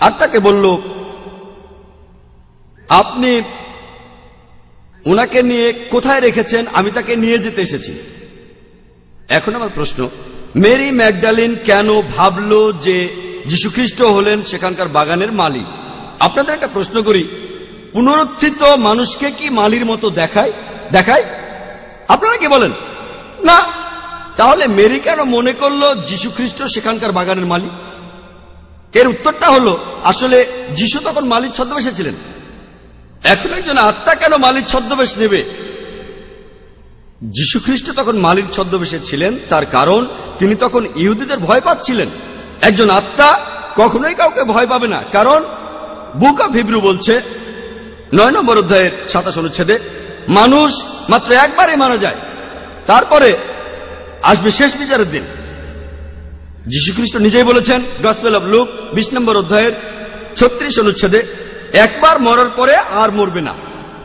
আর তাকে বলল, আপনি ওনাকে নিয়ে কোথায় রেখেছেন? আমি তাকে নিয়ে যেতে এসেছি। এখন আমার প্রশ্ন, মেরি ম্যাকডালিন কেন ভাবল যে যীশুখ্রিস্ট হলেন সেখানকার বাগানের মালিক? আপনাদের একটা প্রশ্ন করি। পুনরুত্থিত মানুষকে কি মালির মতো দেখায়? দেখায়? আপনারা কি বলেন? না। তাহলে মেরি কেন মনে করল যীশুখ্রিস্ট সেখানকার বাগানের মালিক? এর উত্তরটা হলো, আসলে যিশু তখন মালিক ছদ্মবেশে ছিলেন। এখন একজন আত্মা কেন মালিক ছদ্মবেশ নেবে? যীশুখ্রিস্ট তখন মালিক ছদ্মবেশে ছিলেন, তার কারণ তিনি তখন ইহুদিদের ভয় পাচ্ছিলেন। একজন আত্মা কখনোই কাউকে ভয় পাবে না। কারণ বুক অফ হিব্রু বলছে, নয় নম্বর অধ্যায়ের সাতাশ অনুচ্ছেদে, মানুষ মাত্র একবারই মারা যায়, তারপরে আসবে শেষ বিচারের দিন। যীশুখ্রিস্ট নিজেই বলেছেন গসপেল অব লুক বিশ নম্বর অধ্যায়ের ছত্রিশ অনুচ্ছেদে, একবার মরার পরে আর মরবে না।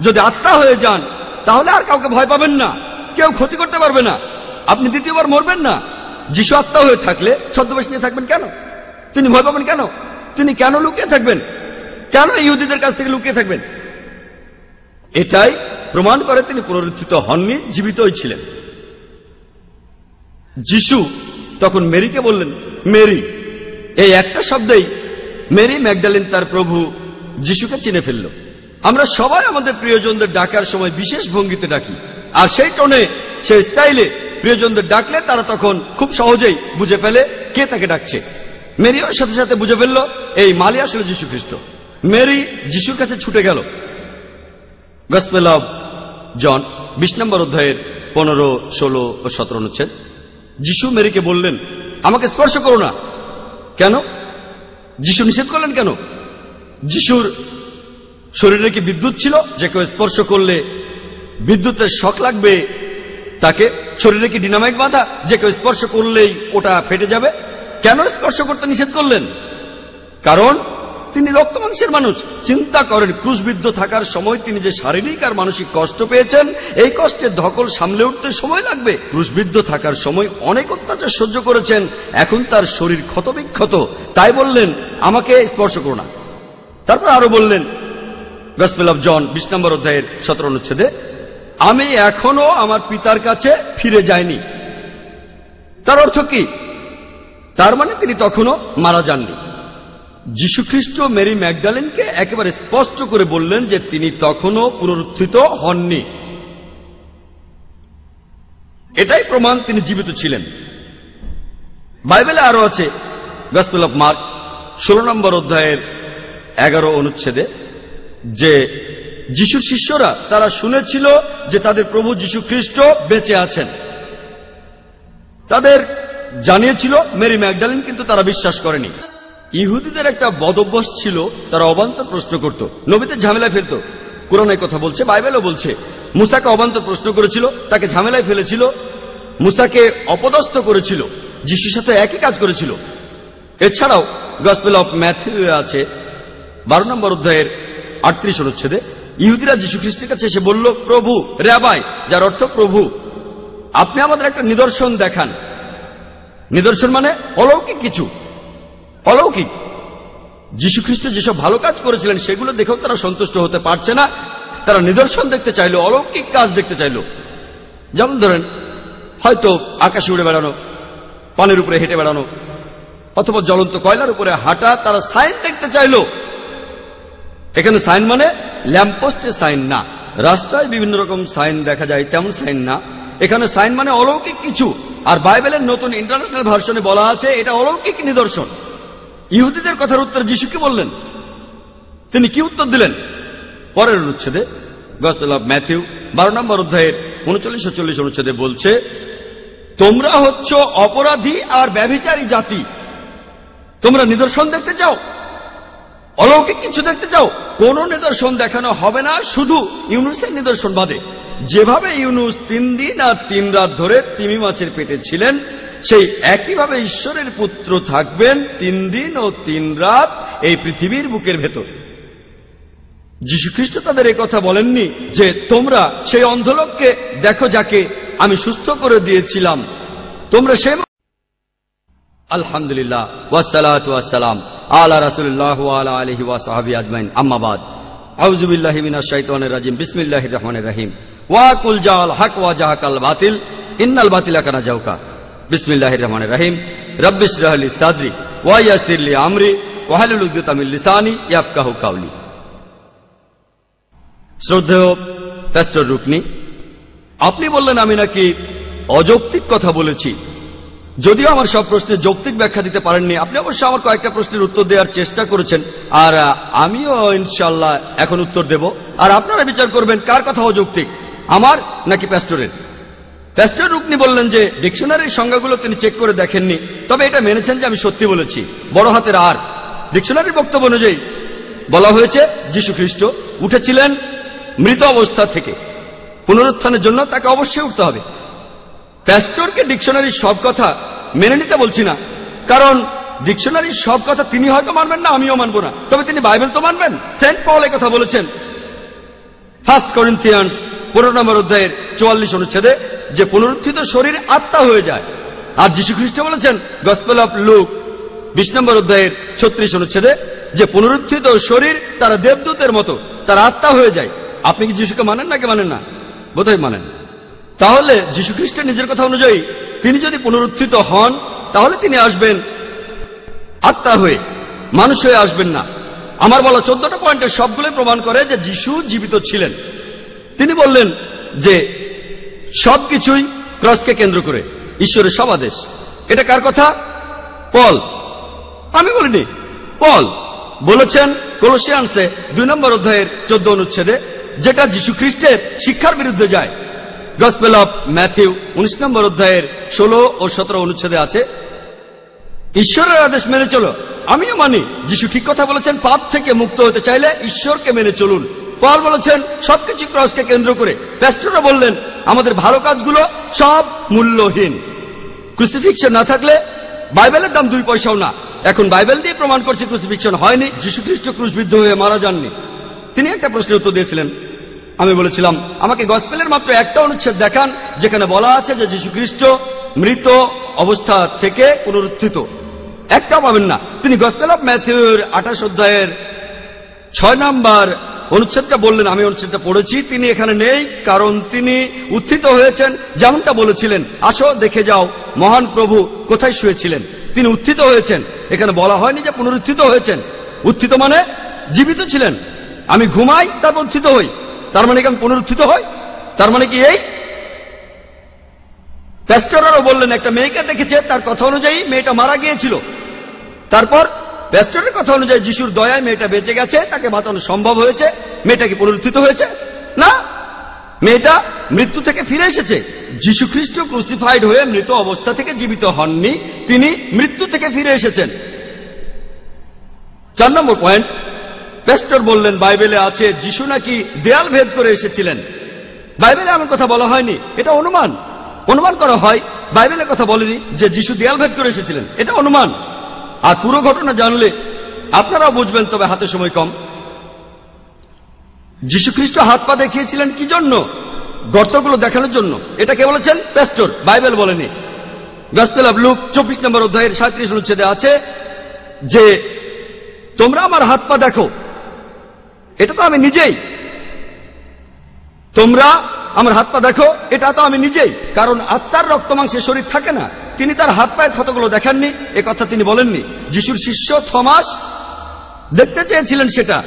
যদি আত্মা হয়ে যান, তাহলে আর কাউকে ভয় পাবেন না, কেউ ক্ষতি করতে পারবে না। আপনি দ্বিতীয়বার মরবেন না। যিশু আত্মা হয়ে থাকলে ছদ্মবেশ নিয়ে থাকবেন কেন? তিনি ভয় পাবেন কেন? তিনি কেন লুকিয়ে থাকবেন? কেন ইহুদিদের কাছ থেকে লুকিয়ে থাকবেন? এটাই প্রমাণ করে তিনি পুনরুত্থিত হননি, জীবিতই ছিলেন। যিশু তখন মেরিকে বললেন, মেরি। এই একটা শব্দেই মেরি ম্যাকডালিন তার প্রভু যিশুকে চিনে ফেলল। আমরা সবাই আমাদের প্রিয়জনদের ডাকার সময় বিশেষ ভঙ্গিতে ডাকি, আর সেই টোনে, সেই স্টাইলে প্রিয়জনদের ডাকলে তারা তখন খুব সহজেই বুঝে ফেলে কে তাকে ডাকছে। মেরিও সাথে সাথে বুঝে ফেলল, এই মালি আসলে যীশু খ্রিস্ট মেরি যিশুর কাছে ছুটে গেল। গসপেল অব জন বিশ নম্বর অধ্যায়ের পনেরো, ষোলো ও সতেরো অনুচ্ছেদ। যিশু মেরিকে বললেন, আমাকে স্পর্শ করো না। কেন? যিশু নিষেধ করলেন কেন? যিশুর শরীরে কি বিদ্যুৎ ছিল? যে কেউ স্পর্শ করলে বিদ্যুতের শখ লাগবে, তাকে শরীরে কি ডিনামাইট বাঁধা? যে কেউ স্পর্শ করলেই ওটা ফেটে যাবে। কেন স্পর্শ করতে নিষেধ করলেন? কারণ তিনি রক্ত মাংসের মানুষ। চিন্তা করেন, ক্রুশবিদ্ধ থাকার সময় তিনি যে শারীরিক আর মানসিক কষ্ট পেয়েছেন, এই কষ্টের ধকল সামলে উঠতে সময় লাগবে। ক্রুশবিদ্ধ থাকার সময় অনেক অত্যাচার সহ্য করেছেন, এখন তার শরীর ক্ষতবিক্ষত। তাই বললেন, আমাকে স্পর্শ করো না। তারপর আরও বললেন গসপেল অফ জন বিশ নম্বর অধ্যায়ের সতেরো অনুচ্ছেদে, আমি এখনও আমার পিতার কাছে ফিরে যাইনি। তার অর্থ কি? তার মানে তিনি তখনও মারা যাননি। যীশুখ্রিস্ট মেরি ম্যাকডালেনকে একেবারে স্পষ্ট করে বললেন যে তিনি তখনও পুনরুত্থিত হননি। এটাই প্রমাণ তিনি জীবিত ছিলেন। বাইবেলে আরও আছে, গসপেল অফ মার্ক, ষোলো নম্বর অধ্যায়ের এগারো অনুচ্ছেদে, যে যিশুর শিষ্যরা, তারা শুনেছিল যে তাদের প্রভু যীশু খ্রিস্ট বেঁচে আছেন। তাদের জানিয়েছিল, মেরি ম্যাকডালিন কিন্তু তারা বিশ্বাস করেনি। ইহুদিদের একটা বদভ্যাস ছিল, তারা অবান্তর প্রশ্ন করত। নবীদের ঝামেলায় ফেলত। কোরআনের কথা বলছে, বাইবেলও বলছে। মুসাকে অবান্তর প্রশ্ন করেছিল, তাকে ঝামেলায় ফেলেছিল, মুসাকে অপদস্থ করেছিল, যিশুর সাথে একই কাজ করেছিল। এছাড়াও গসপেল অফ ম্যাথিউ আছে, বারো নম্বর অধ্যায়ের আটত্রিশ অনুচ্ছেদে, ইহুদিরা যীশু খ্রিস্টের কাছে এসে বলল, প্রভু রেবাই যার অর্থ প্রভু, আপনি আমাদের একটা নিদর্শন দেখান। নিদর্শন মানে অলৌকিক কিছু। অলৌকিক। যীশু খ্রিস্ট যেসব ভালো কাজ করেছিলেন, সেগুলো দেখেও তারা সন্তুষ্ট হতে পারছে না। তারা নিদর্শন দেখতে চাইলো, অলৌকিক কাজ দেখতে চাইলো। যেমন ধরেন, হয়তো আকাশে উড়ে বেড়ানো, পানির উপরে হেঁটে বেড়ানো, অথবা জ্বলন্ত কয়লার উপরে হাঁটা, তারা সাইন দেখতে চাইলো। এখানে সাইন মানে ল্যাম্পোস্টের সাইন না। রাস্তায় বিভিন্ন রকম সাইন দেখা যায়, তেমন সাইন না। এখানে সাইন মানে অলৌকিক কিছু। আর বাইবেলের নতুন ইন্টারন্যাশনাল ভার্সনে বলা আছে, এটা অলৌকিক নিদর্শন। ইহুদিদের কথার উত্তর যিশু কি বললেন? তিনি কি উত্তর দিলেন? পরের অনুচ্ছেদে গসপেল অফ ম্যাথিউ বারো নম্বর অধ্যায়ের উনচল্লিশ চল্লিশ অনুচ্ছেদে বলছে, তোমরা হচ্ছ অপরাধী আর ব্যভিচারী জাতি। তোমরা নিদর্শন দেখতে চাও? অলৌকিক কিছু দেখতে চাও? কোন নিদর্শন দেখানো হবে না, শুধু ইউনুসের নিদর্শন বাদে। যেভাবে ইউনুস তিন দিন আর তিন রাত ধরে তিমি মাছের পেটে ছিলেন সেই একইভাবে ঈশ্বরের পুত্র থাকবেন তিন দিন ও তিন রাত এই পৃথিবীর বুকের ভেতর। যীশুখ্রিস্ট তাদের কথা বলেননি যে, তোমরা সেই অন্ধলোককে দেখো যাকে আমি সুস্থ করে দিয়েছিলাম। তোমরা সে আলহামদুলিল্লাহ ওয়াসালাম আলা রাসুল্লাহ আলা আলহি ওয়াসাহাবি আজমাইন। আম্মাবাদ আউজুবিল্লাহি মিনাশ শাইতানির রাজিম। বিসমিল্লাহির রহমানির রহিম। ওয়া কুল জাল হক ওয়া জাহাকাল বাতিল। ইন্নাল বাতিলা কানা জাউকা। রাহিম রব্বিশ আপনি বললেন আমি নাকি অযৌক্তিক কথা বলেছি। যদিও আমার সব প্রশ্নের যৌক্তিক ব্যাখ্যা দিতে পারেননি, আপনি অবশ্য আমার কয়েকটা প্রশ্নের উত্তর দেওয়ার চেষ্টা করেছেন। আর আমিও ইনশাল্লাহ এখন উত্তর দেব। আর আপনারা বিচার করবেন কার কথা অযৌক্তিক, আমার নাকি প্যাস্টরের? প্যাস্টর রুকনি বললেন যে, ডিকশনারির সংজ্ঞাগুলো তিনি চেক করে দেখেননি। তবে এটা মেনেছেন যে আমি সত্যি বলেছি। বড় হাতের আর। ডিকশনারির বক্তব্য অনুযায়ী বলা হয়েছে যীশু খ্রিস্ট উঠেছিলেন মৃত অবস্থা থেকে। পুনরুত্থানের জন্য তাকে অবশ্যই উঠতে হবে। প্যাস্টরকে ডিকশনারির সব কথা মেনে নিতে বলছি না। কারণ ডিকশনারির সব কথা তিনি হয়তো মানবেন না, আমিও মানবো না। তবে তিনি বাইবেল তো মানবেন। সেন্ট এ কথা বলেছেন। ফার্স্ট করিন্থিয়ান্স পনেরো নম্বর অধ্যায়ের চুয়াল্লিশ অনুচ্ছেদে যে পুনরুত্থিত শরীর আত্মা হয়ে যায়। আর যীশু খ্রিস্ট বলেছেন গসপেল অফ লুক বিশ নম্বর অধ্যায়ের ছত্রিশ অনুচ্ছেদে, যে পুনরুত্থিত শরীর তারা দেবদূতের মতো, তারা আত্মা হয়ে যায়। আপনি কি যিশুকে মানেন নাকি মানেন না? বোধহয় মানেন। তাহলে যীশু খ্রিস্টের নিজের কথা অনুযায়ী, তিনি যদি পুনরুত্থিত হন, তাহলে তিনি আসবেন আত্মা হয়ে, মানুষ হয়ে আসবেন না। আমার বলা চোদ্দটা পয়েন্টের সবগুলোই প্রমাণ করে যে যিশু জীবিত ছিলেন। তিনি বললেন যে সবকিছুই ক্রসকে কেন্দ্র করে। ঈশ্বরের সব আদেশ। এটা কার কথা? পল। আমি বলিনি, পল। বলেছেন কলসিয়ানসে দুই নম্বর অধ্যায়ের চোদ্দ অনুচ্ছেদে, যেটা যীশু খ্রিস্টের শিক্ষার বিরুদ্ধে যায়। গসপেল অফ ম্যাথিউ উনিশ নম্বর অধ্যায়ের ষোলো ও সতেরো অনুচ্ছেদে আছে, ঈশ্বরের আদেশ মেনে চলো। আমিও মানি, যিশু ঠিক কথা বলেছেন, পাপ থেকে মুক্ত হতে চাইলে ঈশ্বরকে মেনে চলুন। পল বলেছেন, সবকিছু ক্রসকে কেন্দ্র করে প্যাস্টররা বললেন, আমাদের ভালো কাজগুলো সব মূল্যহীন। ক্রুসিফিকশন না থাকলে বাইবেলের দাম দুই পয়সাও না। এখন বাইবেল দিয়ে প্রমাণ করছে ক্রুসিফিকশন হয়নি যীশু খ্রিস্ট ক্রুশবিদ্ধ হয়ে মারা যাননি। তিনি একটা প্রশ্নের উত্তর দিয়েছিলেন। আমি বলেছিলাম, আমাকে গসপেলের মাত্র একটা অনুচ্ছেদ দেখান, যেখানে বলা আছে যে যীশু খ্রিস্ট মৃত অবস্থা থেকে পুনরুত্থিত। একটা পাবেন না, তিনি গসপেল অফ ম্যাথিউর আঠাশ অধ্যায়ের ছয় নাম্বার অনুচ্ছেদটা বললেন, আমি অনুচ্ছেদটা পড়েছি, তিনি এখানে নেই, কারণ তিনি উত্থিত হয়েছেন, যেমনটা বলেছিলেন, আসো, দেখে যাও, মহান প্রভু কোথায় শুয়েছিলেন? তিনি উত্থিত হয়েছেন, এখানে বলা হয়নি যে পুনরুত্থিত হয়েছেন। উত্থিত মানে জীবিত ছিলেন। আমি ঘুমাই, তারপর উত্থিত হই। তার মানে আমি পুনরুত্থিত হই? তার মানে কি এই? প্যাস্টরারও বললেন, একটা মেয়েকে দেখেছে, তার কথা অনুযায়ী মেয়েটা মারা গিয়েছিল। তারপর প্যাস্টরের কথা অনুযায়ী যিশুর দয়ায় মেয়েটা বেঁচে গেছে, তাকে বাঁচানো সম্ভব হয়েছে। মেয়েটা কি পুনরুত্থিত হয়েছে। না, মেয়েটা মৃত্যু থেকে ফিরে এসেছে। যিশু খ্রিস্ট ক্রুসিফাইড হয়ে মৃত অবস্থা থেকে জীবিত হননি। তিনি মৃত্যু থেকে ফিরে এসেছেন। চার নম্বর পয়েন্ট পেস্টর বললেন, বাইবেলে আছে, যিশু নাকি দেয়াল ভেদ করে এসেছিলেন? বাইবেলে এমন কথা বলা হয়নি। এটা অনুমান। অনুমান করা হয় বাইবেলের কথা বলেনি যে যিশু দেয়াল ভেদ করে এসেছিলেন। এটা অনুমান। আর পুরো ঘটনা জানলে আপনারাও বুঝবেন তবে হাতে সময় কম। যীশু খ্রিস্ট হাত পা দেখিয়েছিলেন কি জন্য? গর্তগুলো দেখানোর জন্য। এটা কে বলেছেন পেস্টর বাইবেল বলেনি। গসপেল অফ লুক, চব্বিশ নম্বর অধ্যায়ের সাঁত্রিশ অনুচ্ছেদে আছে যে, তোমরা আমার হাত পা দেখো। এটা তো আমি নিজেই। তোমরা আমার হাত পা দেখো, এটা তো আমি নিজেই। কারণ আত্মার রক্ত মাংসের শরীর থাকে না। তিনি তার হাত পায়ের ক্ষতগুলো দেখাননি, এ কথা তিনি বলেননি। যিশুর শিষ্য থমাস দেখতে চেয়েছিলেন সেটা।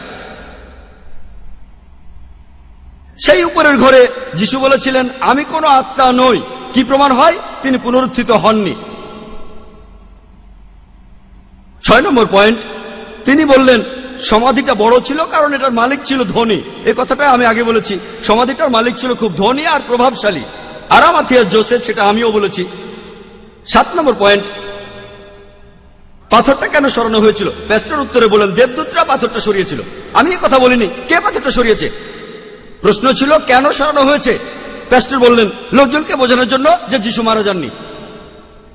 সেই উপরের ঘরে যিশু বলেছিলেন, আমি কোনো আত্মা নই। কি প্রমাণ হয়? তিনি পুনরুত্থিত হননি। ছয় নম্বর পয়েন্ট, তিনি বললেন, সমাধিটা বড় ছিল কারণ এটার মালিক ছিল ধনী। এ কথাটা আমি আগে বলেছি। সমাধিটার মালিক ছিল খুব ধনী আর প্রভাবশালী। আরামাথিয়া জোসেফ, সেটা আমিও বলেছি। সাত নম্বর পয়েন্ট পাথরটা কেন সরানো হয়েছিল? পেস্টর উত্তরে বলেন দেবদূতরা পাথরটা সরিয়েছিল। আমি কথা বলিনি। কে পাথরটা সরিয়েছে? প্রশ্ন ছিল, কেন সরানো হয়েছে? পেস্টর বললেন, লোকজনকে বোঝানোর জন্য যে যিশু মারা যাননি।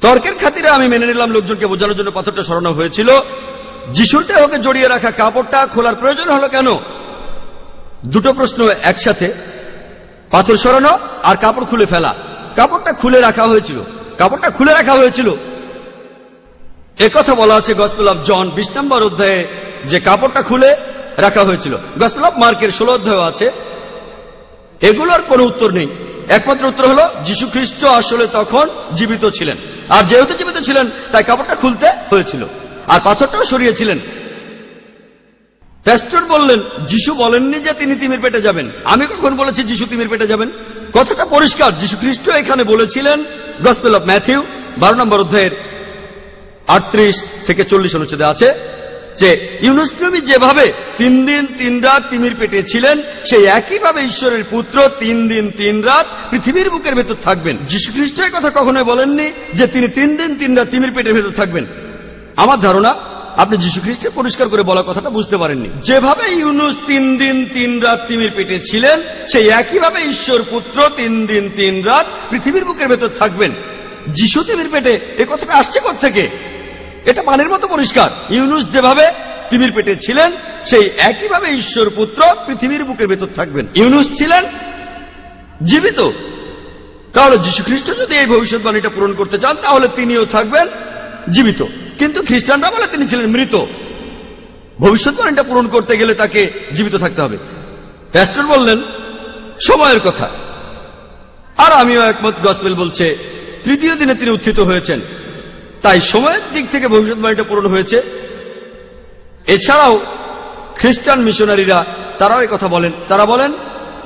তর্কের খাতিরে আমি মেনে নিলাম, লোকজনকে বোঝানোর জন্য পাথরটা সরানো হয়েছিল। যিশুর দেহকে জড়িয়ে রাখা কাপড়টা খোলার প্রয়োজন হলো কেন? দুটো প্রশ্ন একসাথে। পাথর সরানো আর কাপড় খুলে ফেলা। কাপড়টা খুলে রাখা হয়েছিল। কাপড়টা খুলে রাখা হয়েছিল। কথা বলা আছে গসপেল অফ জন বিশ নম্বর অধ্যায়ে যে কাপড়টা খুলে রাখা হয়েছিল। গসপেল অফ মার্কের ষোলো অধ্যায় আছে। এগুলোর কোনো উত্তর নেই। একমাত্র উত্তর হলো, যীশু খ্রিস্ট আসলে তখন জীবিত ছিলেন। আর যেহেতু জীবিত ছিলেন, তাই কাপড়টা খুলতে হয়েছিল। আর পাথরটাও সরিয়েছিলেন। প্যাস্টর বললেন, যিশু বলেননি যে তিনি তিমির পেটে যাবেন। আমি কখন বলেছি, যিশু তিমির পেটে যাবেন? কথাটা পরিষ্কার। যিশু খ্রিস্ট এখানে বলেছিলেন, গসপেল অফ ম্যাথিউ, বারো নম্বর অধ্যায়ের আটত্রিশ থেকে চল্লিশ অনুচ্ছেদে আছে যে, ইউনুস যেভাবে তিন দিন, তিন রাত তিমির পেটে ছিলেন, সেই একইভাবে ঈশ্বরের পুত্র তিন দিন, তিন রাত পৃথিবীর বুকের ভেতর থাকবেন। যীশু খ্রিস্ট কথা কখনোই বলেননি যে তিনি তিন দিন, তিন রাত তিমির পেটের ভেতর থাকবেন। আমার ধারণা আপনি যীশু খ্রিস্টের পরিষ্কার করে বলা কথাটা বুঝতে পারেননি। যেভাবে ইউনুস তিন দিন, তিন রাত তিমির পেটে ছিলেন, সেই একইভাবে ঈশ্বর পুত্র তিন দিন, তিন রাত পৃথিবীর বুকের ভেতর থাকবেন। যিশু তিমির পেটে, এ কথাটা আসছে থেকে এটা পানির মতো পরিষ্কার। ইউনুস যেভাবে তিমির পেটে ছিলেন, সেই একইভাবে ঈশ্বর পুত্র পৃথিবীর বুকের ভেতর থাকবেন। ইউনুস ছিলেন জীবিত। তাহলে যীশু খ্রিস্ট যদি এই ভবিষ্যৎবাণীটা পূরণ করতে চান, তাহলে তিনিও থাকবেন জীবিত। কিন্তু খ্রিস্টানরা বলে তিনি ছিলেন মৃত। ভবিষ্যৎবাণীটা পূরণ করতে গেলে তাকে জীবিত থাকতে হবে। প্যাস্টর বললেন, সময়ের কথা। আর আমিও একমত, গসপেল বলছে, তৃতীয় দিনে তিনি উত্থিত হয়েছেন। তাই সময়ের দিক থেকে ভবিষ্যৎবাণীটা পূরণ হয়েছে। এছাড়াও খ্রিস্টান মিশনারিরা তারাও কথা বলেন। তারা বলেন,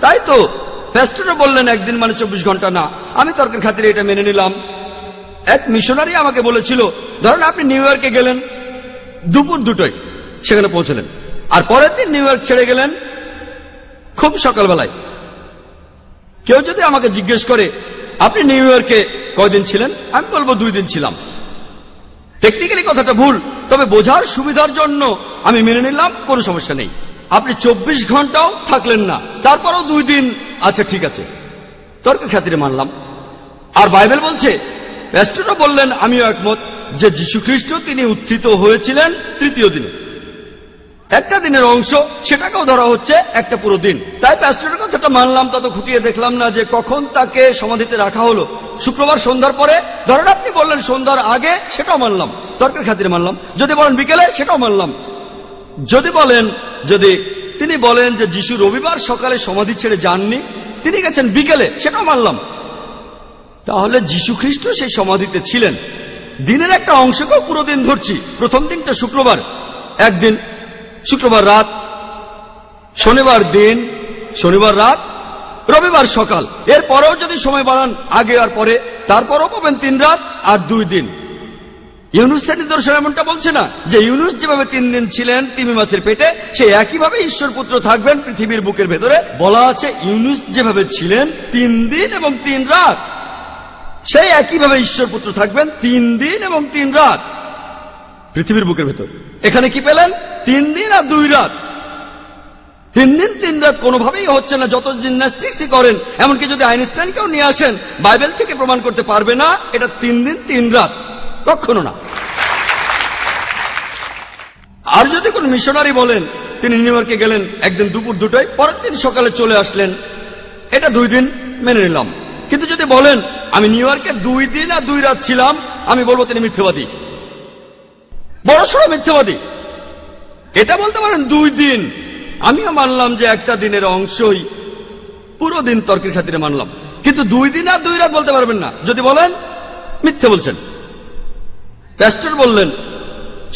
তাই তো, প্যাস্টরও বললেন, একদিন মানে চব্বিশ ঘণ্টা না। আমি তর্কের খাতিরে এটা মেনে নিলাম। এক মিশনারি আমাকে বলেছিল, ধরেন আপনি নিউ ইয়র্কে গেলেন, দুপুর দুটোয় সেখানে পৌঁছলেন। আর পরের দিন নিউ ইয়র্ক ছেড়ে গেলেন, খুব সকালবেলায়। কেউ যদি আমাকে জিজ্ঞেস করে, আপনি নিউ ইয়র্কে কয়দিন ছিলেন? আমি বলব, দুই দিন ছিলাম। টেকনিক্যালি কথাটা ভুল, তবে বোঝার সুবিধার জন্য আমি মেনে নিলাম, কোনো সমস্যা নেই। আপনি চব্বিশ ঘন্টাও থাকলেন না, তারপরও দুই দিন আচ্ছা ঠিক আছে। তর্কের খাতিরে মানলাম। আর বাইবেল বলছে প্যাস্টরও বললেন, আমিও একমত যে যীশু খ্রিস্ট তিনি উত্থিত হয়েছিলেন তৃতীয় দিনে। একটা দিনের অংশ সেটাকেও ধরা হচ্ছে একটা পুরো দিন। তাই প্যাস্টরের কথাটা মানলাম তত খুঁটিয়ে দেখলাম না যে কখন তাকে সমাধিতে রাখা হলো। শুক্রবার সন্ধ্যার পরে, ধরেন আপনি বললেন সন্ধ্যার আগে, সেটাও মানলাম, তর্কের খাতিরে মানলাম। যদি বলেন বিকেলে, সেটাও মানলাম। যদি বলেন, যদি তিনি বলেন যে যিশু রবিবার সকালে সমাধি ছেড়ে যাননি, তিনি গেছেন বিকেলে, সেটাও মানলাম। তাহলে যীশু খ্রিস্ট সেই সমাধিতে ছিলেন। দিনের একটা অংশকেও পুরো দিন ধরছি। প্রথম দিনটা শুক্রবার। একদিন শুক্রবার রাত, শনিবার দিন, শনিবার রাত, রবিবার সকাল। এর পরেও যদি সময় বাড়ান, আগে আর পরে, তারপরও পাবেন তিন রাত আর দুই দিন। ইউনুসের নিদর্শন এমনটা বলছে না যে ইউনুস যেভাবে তিন দিন ছিলেন তিমি মাছের পেটে, সে একইভাবে ঈশ্বর পুত্র থাকবেন পৃথিবীর বুকের ভেতরে। বলা আছে ইউনুস যেভাবে ছিলেন তিন দিন এবং তিন রাত। সেই একইভাবে ঈশ্বর পুত্র থাকবেন তিন দিন এবং তিন রাত। পৃথিবীর বুকের ভেতর। এখানে কি পেলেন? তিন দিন আর দুই রাত। তিন দিন তিন রাত কোনোভাবেই হচ্ছে না যত জিমন্যাস্টিক্সই করেন এমনকি যদি আইনস্টাইনকেও নিয়ে আসেন বাইবেল থেকে প্রমাণ করতে পারবে না এটা তিন দিন তিন রাত। কখনো না। আর যদি কোন মিশনারি বলেন তিনি নিউ ইয়র্কে গেলেন একদিন দুপুর দুটোয় পরের দিন সকালে চলে আসলেন এটা দুই দিন মেনে নিলাম। কিন্তু যদি বলেন, আমি নিউ ইয়র্কে দুই দিন আর দুই রাত ছিলাম, আমি বলব তিনি মিথ্যবাদী। বড় সড়ো মিথ্যবাদী। এটা বলতে পারেন দুই দিন। আমিও মানলাম যে একটা দিনের অংশই পুরো দিন তর্কের খাতিরে মানলাম। কিন্তু দুই দিন আর দুই রাত বলতে পারবেন না। যদি বলেন, মিথ্যে বলছেন। প্যাস্টর বললেন,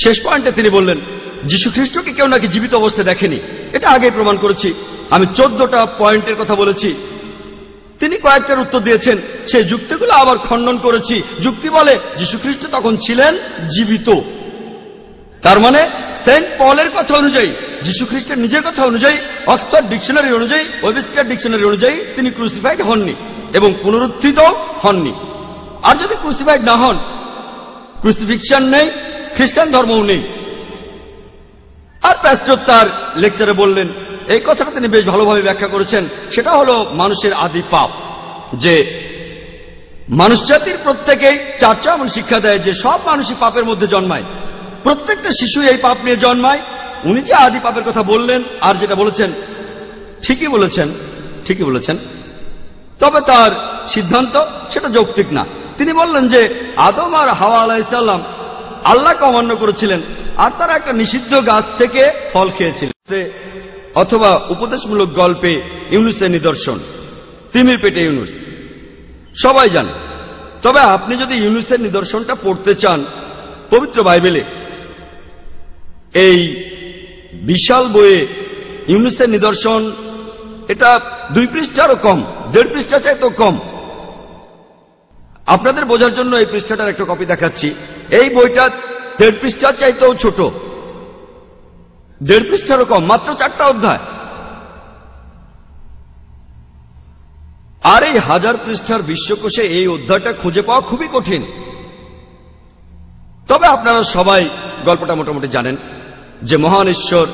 শেষ পয়েন্টে তিনি বললেন, যীশু খ্রিস্টকে কেউ নাকি জীবিত অবস্থায় দেখেনি। এটা আগে প্রমাণ করেছি। আমি চোদ্দটা পয়েন্টের কথা বলেছি। তিনি কয়েকটার উত্তর দিয়েছেন। সেই যুক্তিগুলো আবার খণ্ডন করেছি। যুক্তি বলে যীশু খ্রিস্ট তখন ছিলেন জীবিত। তার মানে সেন্ট পলের কথা অনুযায়ী যীশু খ্রিস্টের নিজের কথা অনুযায়ী, অক্সফোর্ড ডিকশনারি অনুযায়ী, ওয়েবস্টার ডিকশনারি অনুযায়ী তিনি ক্রুসিফাইড হননি এবং পুনরুত্থিত হননি। আর যদি ক্রুসিফাইড না হন ক্রুসিফিকশন নেই, খ্রিস্টান ধর্মও নেই। আর প্যাস্টর তার লেকচারে বললেন এই কথাটা তিনি বেশ ভালোভাবে ব্যাখ্যা করেছেন। সেটা হলো মানুষের আদি পাপ, যে মানুষ জাতির প্রত্যেকেই চার্চা এমন শিক্ষা দেয় যে সব মানুষই পাপের মধ্যে জন্মায়। প্রত্যেকটা শিশু এই পাপ নিয়ে জন্মায়। উনি যে আদি পাপের কথা বললেন, আর যেটা বলেছেন, ঠিকই বলেছেন ঠিকই বলেছেন। তবে তার সিদ্ধান্ত সেটা যৌক্তিক না। তিনি বললেন যে আদম আর হাওয়া আলাইসাল্লাম আল্লাহকে অমান্য করেছিলেন, আর তারা একটা নিষিদ্ধ গাছ থেকে ফল খেয়েছিলেন অথবা উপদেশমূলক গল্পে ইউনুসের নিদর্শন। তিমির পেটে ইউনুস। সবাই জানে, তবে আপনি যদি ইউনুসের নিদর্শনটা পড়তে চান, পবিত্র বাইবেলে, এই বিশাল বইয়ে ইউনুসের নিদর্শন, এটা দুই পৃষ্ঠারও কম, দেড় পৃষ্ঠা চাইতেও কম। আপনাদের বোঝার জন্য এই পৃষ্ঠাটার একটা কপি দেখাচ্ছি। এই বইটা দেড় পৃষ্ঠা চাইতেও ছোট। দেড় পৃষ্ঠারও কম মাত্র চারটা অধ্যায়। আর এই হাজার পৃষ্ঠার বিশ্বকোষে এই অধ্যায়টা খুঁজে পাওয়া খুবই কঠিন। তবে আপনারা সবাই গল্পটা মোটামুটি জানেন যে মহান ঈশ্বর,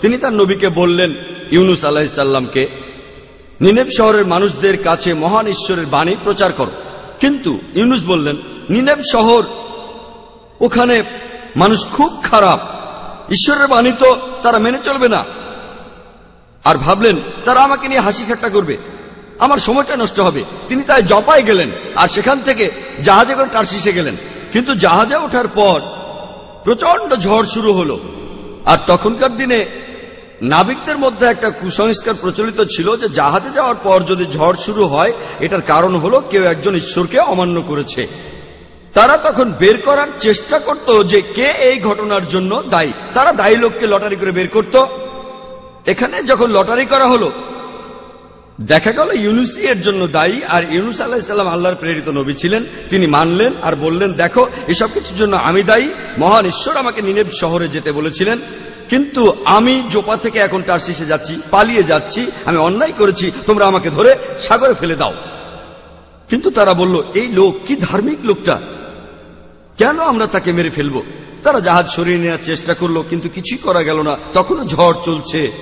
তিনি তার নবীকে বললেন ইউনুস আলাহিসাল্লামকে নিনেব শহরের মানুষদের কাছে মহান ঈশ্বরের বাণী প্রচার করো। কিন্তু ইউনুস বললেন, নিনেব শহর, ওখানে মানুষ খুব খারাপ। ঈশ্বরের বাণী তো তারা মেনে চলবে না। আর ভাবলেন, তারা আমাকে নিয়ে হাসি ঠাট্টা করবে। আমার সময়টা নষ্ট হবে। তিনি তাই জপায় গেলেন আর সেখান থেকে জাহাজে করে টার্সিসে গেলেন। কিন্তু জাহাজে ওঠার পর প্রচণ্ড ঝড় শুরু হলো। আর তখনকার দিনে নাবিকদের মধ্যে একটা কুসংস্কার প্রচলিত ছিল যে জাহাজে যাওয়ার পর যদি ঝড় শুরু হয়, এটার কারণ হলো কেউ একজন ঈশ্বরকে অমান্য করেছে। তারা তখন বের করার চেষ্টা করত যে কে এই ঘটনার জন্য দায়ী। তারা দায়ী লোককে লটারি করে বের করত। এখানে যখন লটারি করা হলো, দেখা গেল ইউনুসি এর জন্য দায়ী আর ইউনুস আল্লাহিসাল্লাম আল্লাহর প্রেরিত নবী ছিলেন। তিনি মানলেন আর বললেন, দেখো, এসব কিছুর জন্য আমি দায়ী। মহান ঈশ্বর আমাকে নিনেব শহরে যেতে বলেছিলেন। কিন্তু আমি জোপা থেকে এখন তার টার্সিসে যাচ্ছি, পালিয়ে যাচ্ছি। আমি অন্যায় করেছি। তোমরা আমাকে ধরে সাগরে ফেলে দাও। কিন্তু তারা বলল, এই লোক কি ধার্মিক লোকটা? কেন আমরা তাকে মেরে ফেলব? তারা জাহাজ সরিয়ে নেওয়ার চেষ্টা করল, কিন্তু কিছুই করা গেল না। তখনও ঝড় চলছে।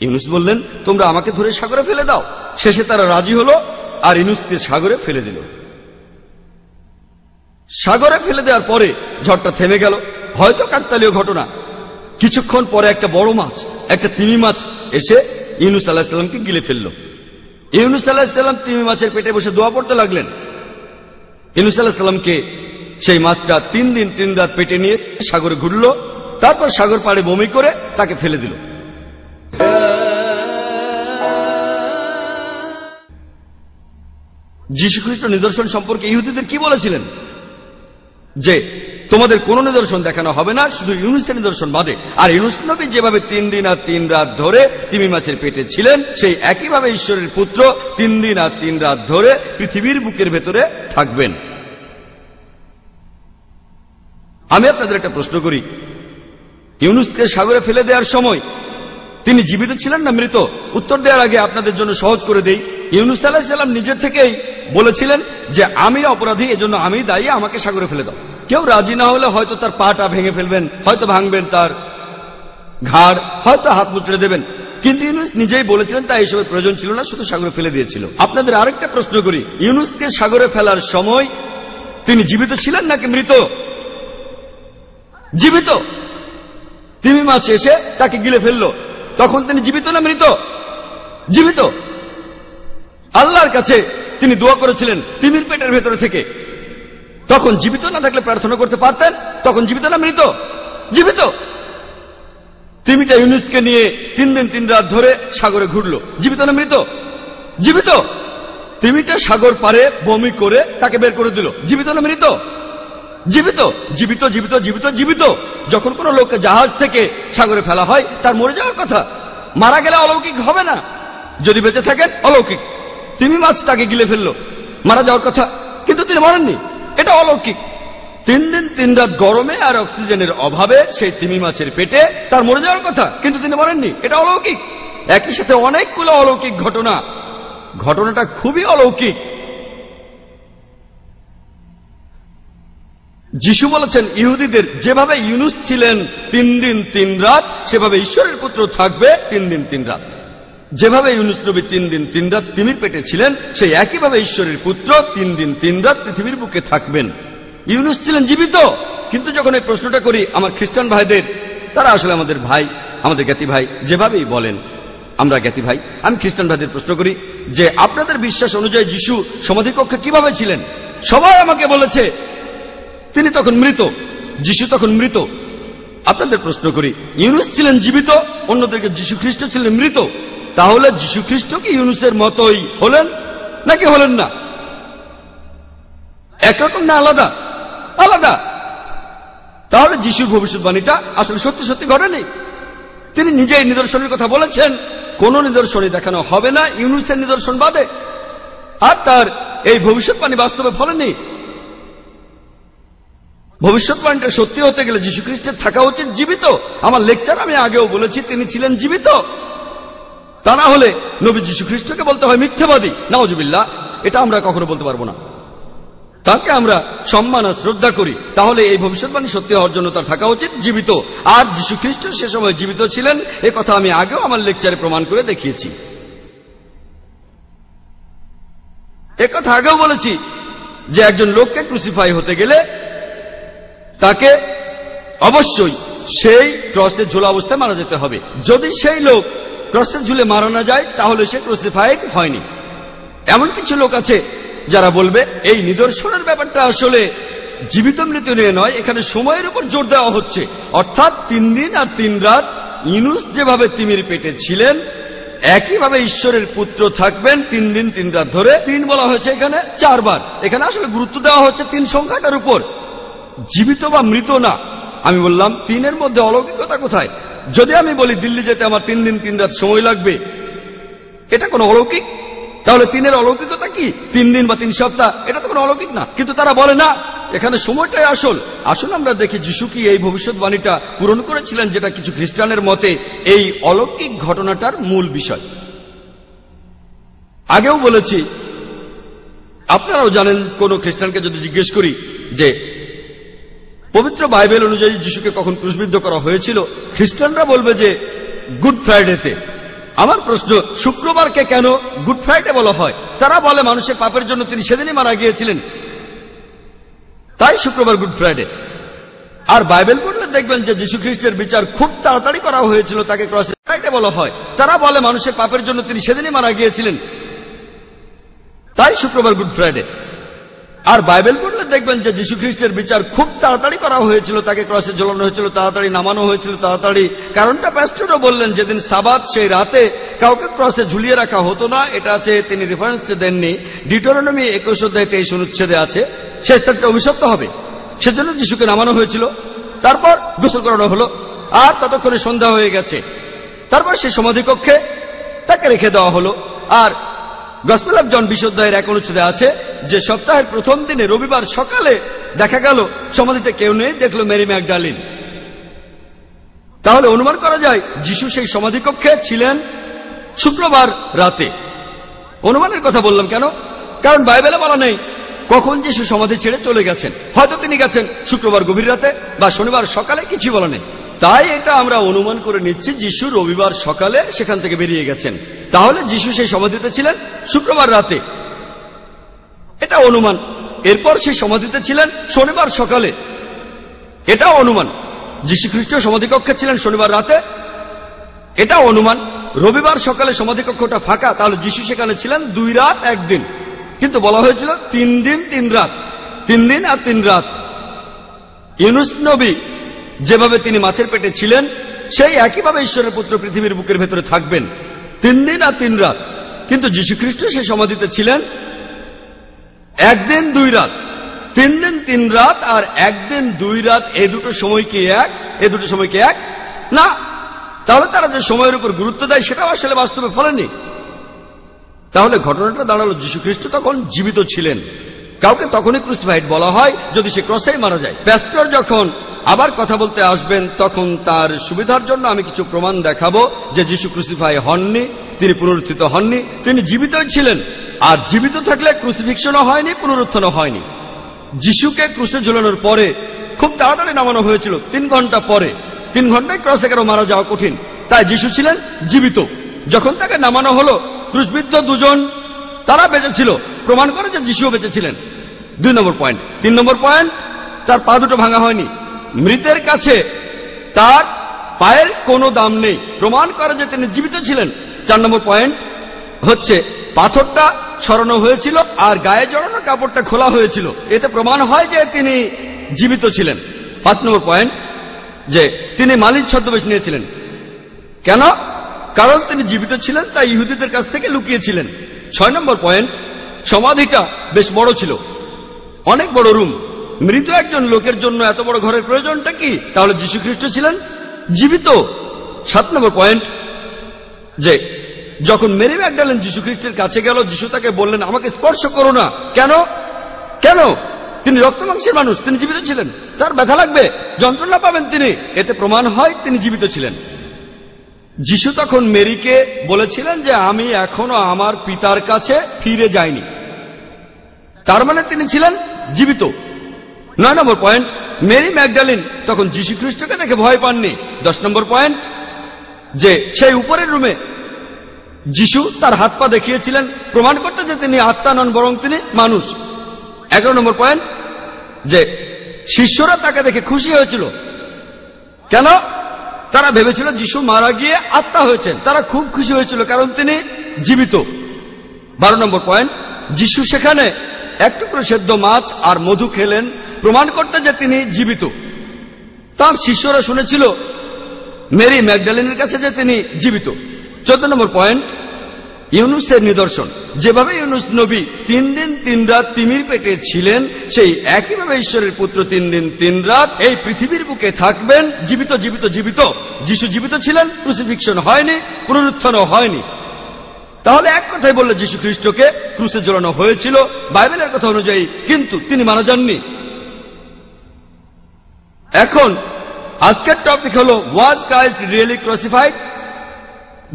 ইউনুস বললেন, তোমরা আমাকে ধরে সাগরে ফেলে দাও। শেষে তারা রাজি হলো আর ইউনুসকে সাগরে ফেলে দিল। সাগরে ফেলে দেওয়ার পরে ঝড়টা থেমে গেল। হয়তো কাকতালীয় ঘটনা। কিছুক্ষণ পরে একটা বড় মাছ, একটা তিমি মাছ এসে ইউনুস আল্লাহিসাল্লামকে গিলে ফেলল। ইউনুস আল্লাহিসাল্লাম তিমি মাছের পেটে বসে দোয়া পড়তে লাগলেন। ইউনুস আল্লাহিসাল্লামকে সেই মাছটা তিন দিন, তিন রাত পেটে নিয়ে সাগরে ঘুরল, তারপর সাগর পাড়ে বমি করে তাকে ফেলে দিল। যীশুখ্রিস্ট নিদর্শন সম্পর্কে ইহুদিদের কি বলেছিলেন? যে, তোমাদের কোন নিদর্শন দেখানো হবে না, শুধু ইউনুসের নিদর্শন বাদে। আর ইউনুস নবী যেভাবে তিন দিন আর তিন রাত ধরে তিমি মাছের পেটে ছিলেন, সেই একইভাবে ঈশ্বরের পুত্র তিন দিন আর তিন রাত ধরে পৃথিবীর বুকের ভেতরে থাকবেন। আমি আপনাদের একটা প্রশ্ন করি। ইউনুসকে সাগরে ফেলে দেওয়ার সময় তিনি জীবিত ছিলেন না মৃত? উত্তর দেওয়ার আগে আপনাদের জন্য সহজ করে দেই। ইউনুস আলাহিসাল্লাম নিজের থেকেই বলেছিলেন যে, আমি অপরাধী, এজন্য আমি দায়ী, আমাকে সাগরে ফেলে দাও। কেউ রাজি না হলে হয়তো তার পাটা ভেঙে ফেলবেন, হয়তো ভাঙবেন তার ঘাড়, হয়তো হাত মুচড়ে দেবেন। কিন্তু ইউনুস নিজেই বলেছিলেন তাই এসবের প্রয়োজন ছিল না, শুধু সাগরে ফেলে দিয়েছিল। আপনাদের আরেকটা প্রশ্ন করি। ইউনুসকে সাগরে ফেলার সময় তিনি জীবিত ছিলেন নাকি মৃত? জীবিত। তিমি মাছ এসে তাকে গিলে ফেলল। তখন তিনি জীবিত না মৃত? জীবিত। আল্লাহর কাছে তিনি দোয়া করেছিলেন তিমির পেটের ভেতরে থেকে। তখন জীবিত না থাকলে প্রার্থনা করতে পারতেন, তখন জীবিত না মৃত? জীবিত। তিমিটা ইউনুসকে নিয়ে তিন দিন তিন রাত ধরে সাগরে ঘুরল। জীবিত না মৃত? জীবিত। তিমিটা সাগর পারে বমি করে তাকে বের করে দিল। জীবিত না মৃত? জীবিত জীবিত জীবিত জীবিত জীবিত। যখন কোনো লোককে জাহাজ থেকে সাগরে ফেলা হয়, তার মরে যাওয়ার কথা। মারা গেলে অলৌকিক হবে না। যদি বেঁচে থাকেন, অলৌকিক। তিমি মাছ তাকে গিলে ফেলল। মারা যাওয়ার কথা। কিন্তু তিনি মরেননি। এটা অলৌকিক। তিন দিন, তিন রাত গরমে আর অক্সিজেনের অভাবে সেই তিমি মাছের পেটে তার মরে যাওয়ার কথা। কিন্তু তিনি মরেননি। এটা অলৌকিক। একই সাথে অনেকগুলো অলৌকিক ঘটনা। ঘটনাটা খুবই অলৌকিক। যিশু বলেছেন, ইহুদিদের যেভাবে ইউনুস ছিলেন, তিন দিন তিন রাত, সেভাবে ঈশ্বরের পুত্র থাকবে তিন দিন তিন রাত। যেভাবে ইউনুস নবী তিন দিন তিন রাত তিমির পেটে ছিলেন, সেই একইভাবে ঈশ্বরের পুত্র তিন দিন তিন রাত পৃথিবীর বুকে থাকবেন। ইউনুস ছিলেন জীবিত, কিন্তু যখন এই প্রশ্নটা করি, আমার খ্রিস্টান ভাইদের, তারা আসলে আমাদের ভাই, আমাদের জ্ঞাতি ভাই, যেভাবেই বলেন, আমরা জ্ঞাতি ভাই। আমি খ্রিস্টান ভাইদের প্রশ্ন করি যে, আপনাদের বিশ্বাস অনুযায়ী যিশু সমাধিকক্ষে কীভাবে ছিলেন? সবাই আমাকে বলেছে তিনি তখন মৃত, যিশু তখন মৃত। আপনাদের প্রশ্ন করি, ইউনুস ছিলেন জীবিত অন্যদিকে যিশু খ্রিস্ট ছিলেন মৃত? তাহলে যিশু খ্রিস্ট কি ইউনুসের মতোই হলেন, নাকি হলেন না? একরকম না আলাদা? আলাদা। তাহলে যিশুর ভবিষ্যৎবাণীটা আসলে সত্যি সত্যি ঘটেনি। তিনি নিজেই নিদর্শনের কথা বলেছেন, কোন নিদর্শনই দেখানো হবে না ইউনুসের নিদর্শন বাদে। আর তার এই ভবিষ্যৎবাণী বাস্তবে ফলেনি। ভবিষ্যৎবাণীটা সত্যি হতে গেলে যীশু খ্রিস্টের থাকা উচিত জীবিত। আমার লেকচার আমি আগেও বলেছি, তিনি ছিলেন জীবিত। তা না হলে নবী যীশু খ্রিস্টকে বলতে হয় মিথ্যাবাদী। নাওজুবিল্লাহ এটা আমরা কখনো বলতে পারব না। তাকে আমরা সম্মান আর শ্রদ্ধা করি। তাহলে এই ভবিষ্যৎবাণী সত্যি হওয়ার জন্য তার থাকা উচিত, জীবিত। আর যীশু খ্রিস্ট সে সময় জীবিত ছিলেন, এ কথা আমি আগেও আমার লেকচারে প্রমাণ করে দেখিয়েছি। একথা আগেও বলেছি যে একজন লোককে ক্রুসিফাই হতে গেলে তাকে অবশ্যই সেই ক্রসে ঝোলা অবস্থায় মারা যেতে হবে। যদি সেই লোক ক্রসে ঝুলে মারা না যায়, তাহলে সে ক্রসিফাইড হয়নি। এমন কিছু লোক আছে যারা বলবে, এই নিদর্শনের ব্যাপারটা আসলে জীবিত মৃত্যু নিয়ে নয়, এখানে সময়ের উপর জোর দেওয়া হচ্ছে। অর্থাৎ তিন দিন আর তিন রাত ইনুস যেভাবে তিমির পেটে ছিলেন, একইভাবে ঈশ্বরের পুত্র থাকবেন তিন দিন, তিন রাত ধরে। তিন বলা হয়েছে এখানে চারবার। এখানে আসলে গুরুত্ব দেওয়া হচ্ছে তিন সংখ্যাটার উপর। জীবিত বা মৃত না। আমি বললাম, তিনের মধ্যে অলৌকিকতা কোথায়? যদি আমি বলি দিল্লি যেতে আমার তিন দিন, তিন রাত সময় লাগবে, এটা কোনো অলৌকিক? তাহলে তিনের অলৌকিকতা কি? তিন দিন বা তিন সপ্তাহ, এটা তো কোনো অলৌকিক না। কিন্তু তারা বলে, না, এখানে সময়টাই আসল। আসল আমরা দেখি যিশু কি এই ভবিষ্যৎবাণীটা পূরণ করেছিলেন, যেটা কিছু খ্রিস্টানের মতে এই অলৌকিক ঘটনাটার মূল বিষয়। আগেও বলেছি, আপনারাও জানেন, কোন খ্রিস্টানকে যদি জিজ্ঞেস করি যে পবিত্র বাইবেল অনুযায়ী যিশুকে কখন ক্রুশবিদ্ধ করা হয়েছিল, খ্রিস্টানরা বলবে যে, গুড ফ্রাইডেতে। আমার প্রশ্ন, শুক্রবারকে কেন গুড ফ্রাইডে বলা হয়? তারা বলে, মানুষের পাপের জন্য তিনি সেদিনই মারা গিয়েছিলেন। তাই শুক্রবার গুড ফ্রাইডে। আর বাইবেল পড়লে দেখবেন যে, যীশু খ্রিস্টের বিচার খুব তাড়াতাড়ি করা হয়েছিল, তাকে ক্রসে ফ্রাইডে বলা হয়। তারা বলে, মানুষের পাপের জন্য তিনি সেদিনই মারা গিয়েছিলেন। তাই শুক্রবার গুড ফ্রাইডে। আর বাইবেল পড়লে দেখবেন যে যীশু খ্রিস্টের বিচার খুব তাড়াতাড়ি করা হয়েছিল, তাকে ক্রসে ঝোলানো হয়েছিল, তাড়াতাড়ি নামানো হয়েছিল, তাড়াতাড়ি। কারণটা প্যাস্টরও বললেন যেদিন সাবাত, সেই রাতে কাউকে ক্রসে ঝুলিয়ে রাখা হতো না, এটা আছে তিনি রেফারেন্সটা দেননি। ডিটোরনমি একুশ অধ্যায় তেইশ অনুচ্ছেদে আছে। সে স্থানটা অভিশপ্ত হবে। সেজন্য যিশুকে নামানো হয়েছিল। তারপর গোসল করানো হলো। আর ততক্ষণে সন্ধ্যা হয়ে গেছে। তারপর সে সমাধিকক্ষে তাকে রেখে দেওয়া হলো। আর গসপেল অফ জন বিশুদ্ধায়ের এক অনুচ্ছেদে আছে যে সপ্তাহের প্রথম দিনে রবিবার সকালে দেখা গেল, সমাধিতে কেউ নেই, দেখল মেরি ম্যাকডালিন। তাহলে অনুমান করা যায়, যিশু সেই সমাধিকক্ষে ছিলেন শুক্রবার রাতে। অনুমানের কথা বললাম কেন? কারণ বাইবেলে বলা নেই, কখন যিশু সমাধি ছেড়ে চলে গেছেন। হয়তো তিনি গেছেন শুক্রবার গভীর রাতে বা শনিবার সকালে কিছু বলা নেই। তাই এটা আমরা অনুমান করে নিচ্ছি, যিশু রবিবার সকালে সেখান থেকে বেরিয়ে গেছেন। তাহলে যিশু সেই সমাধিতে ছিলেন? শুক্রবার রাতে। এটা অনুমান। এরপর সেই সমাধিতে ছিলেন শনিবার সকালে। এটা অনুমান। যীশু খ্রিস্ট সমাধিকক্ষে ছিলেন শনিবার রাতে। এটা অনুমান। রবিবার সকালে সমাধিকক্ষটা ফাঁকা, তাহলে যিশু সেখানে ছিলেন দুই রাত, একদিন। কিন্তু বলা হয়েছিল তিন দিন, তিন রাত। তিন দিন আর তিন রাত। ইউনুস নবী যেভাবে তিনি মাছের পেটে ছিলেন, সেই একইভাবে ঈশ্বরের পুত্র পৃথিবীর বুকের ভেতরে থাকবেন। তিন দিন আর তিন রাত। কিন্তু যীশু খ্রিস্ট সেই সমাধিতে ছিলেন একদিন, দুই রাত। তিন দিন, তিন রাত আর একদিন, দুই রাত, এ দুটো সময় কি এক? এ দুটো সময় কি এক? না। তাহলে তারা যে সময়ের উপর গুরুত্ব দেয়, সেটাও আসলে বাস্তবে ফলেনি। তাহলে ঘটনাটা দাঁড়াল যীশু খ্রিস্ট তখন জীবিত ছিলেন। কাউকে তখনই ক্রুসিফাইড বলা হয়, যদি সে ক্রসেই মারা যায়। প্যাস্টর যখন আবার কথা বলতে আসবেন, তখন তার সুবিধার জন্য আমি কিছু প্রমাণ দেখাবো যে যিশু ক্রুসিফাই হননি, তিনি পুনরুত্থিত হননি, তিনি জীবিতই ছিলেন। আর জীবিত থাকলে ক্রুসিফিকশনও হয়নি, পুনরুত্থানও হয়নি। যিশুকে ক্রুসে ঝুলানোর পরে খুব তাড়াতাড়ি নামানো হয়েছিল, তিন ঘণ্টা পরে। তিন ঘন্টায় ক্রসে কেন মারা যাওয়া কঠিন। তাই যিশু ছিলেন জীবিত। যখন তাকে নামানো হলো, ক্রুশবিদ্ধ দুজন, তারা বেঁচেছিল। প্রমাণ করে যে যিশুও বেঁচেছিলেন। দুই নম্বর পয়েন্ট। তিন নম্বর পয়েন্ট, তার পা দুটো ভাঙা হয়নি। মৃতের কাছে তার পায়ের কোনো দাম নেই। প্রমাণ করে যে তিনি জীবিত ছিলেন। চার নম্বর পয়েন্ট হচ্ছে, পাথরটা সরানো হয়েছিল আর গায়ে জড়ানো কাপড়টা খোলা হয়েছিল। এতে প্রমাণ হয় যে তিনি জীবিত ছিলেন। পাঁচ নম্বর পয়েন্ট যে তিনি মালিক ছদ্মবেশ নিয়েছিলেন। কেন? কারণ তিনি জীবিত ছিলেন, তাই ইহুদিদের কাছ থেকে লুকিয়েছিলেন। ছয় নম্বর পয়েন্ট, সমাধিটা বেশ বড় ছিল। অনেক বড় রুম। মৃত একজন লোকের জন্য এত বড় ঘরের প্রয়োজনটা কি? তাহলে যীশু খ্রিস্ট ছিলেন জীবিত। সাত নম্বর পয়েন্ট, যে যখন মেরি ম্যাকডালেন যীশু খ্রিস্টের কাছে গেল, যীশু তাকে বললেন, আমাকে স্পর্শ করো না। কেন? কেন? তিনি রক্ত মাংসের মানুষ, তিনি জীবিত ছিলেন। তার ব্যথা লাগবে, যন্ত্রণা পাবেন তিনি। এতে প্রমাণ হয় তিনি জীবিত ছিলেন। যিশু তখন মেরিকে বলেছিলেন যে, আমি এখনও আমার পিতার কাছে ফিরে যাইনি। তার মানে তিনি ছিলেন জীবিত। নয় নম্বর পয়েন্ট মেরি ম্যাকডালিন তখন যীশু খ্রিস্টকে দেখে ভয় পাননি। দশ নম্বর পয়েন্ট যে সেই উপরের রুমে যিশু তার হাত পা দেখিয়েছিলেন, প্রমাণ করতে যে তিনি আত্মা নন, বরং তিনি মানুষ। এগারো নম্বর পয়েন্ট যে শিষ্যরা তাকে দেখে খুশি হয়েছিল। কেন? তারা ভেবেছিল যিশু মারা গিয়ে আত্মা হয়েছেন। তারা খুব খুশি হয়েছিল, কারণ তিনি জীবিত। বারো নম্বর পয়েন্ট যিশু সেখানে এক টুকরো সেদ্ধ মাছ আর মধু খেলেন প্রমাণ করতে যে তিনি জীবিত। তার শিষ্যরা শুনেছিল, মেরি ম্যাকডালিনের কাছে যে তিনি জীবিত। চোদ্দ নম্বর পয়েন্ট, ইউনুসের নিদর্শন। যেভাবে ইউনুস নবী তিন দিন তিন রাত তিমির পেটে ছিলেন, সেই একইভাবে ঈশ্বরের পুত্র তিন দিন তিন রাত এই পৃথিবীর বুকে থাকবেন, জীবিত জীবিত জীবিত। যিশু জীবিত ছিলেন ক্রুসিফিকশন হয়নি, পুনরুত্থানও হয়নি। তাহলে এক কথাই বললে যীশু খ্রিস্টকে ক্রুসে জড়ানো হয়েছিল, বাইবেলের কথা অনুযায়ী কিন্তু তিনি মারা যাননি। এখন, আজকের টপিক হল ওয়াজ ক্রাইস্ট রিয়েলি ক্রসিফাইড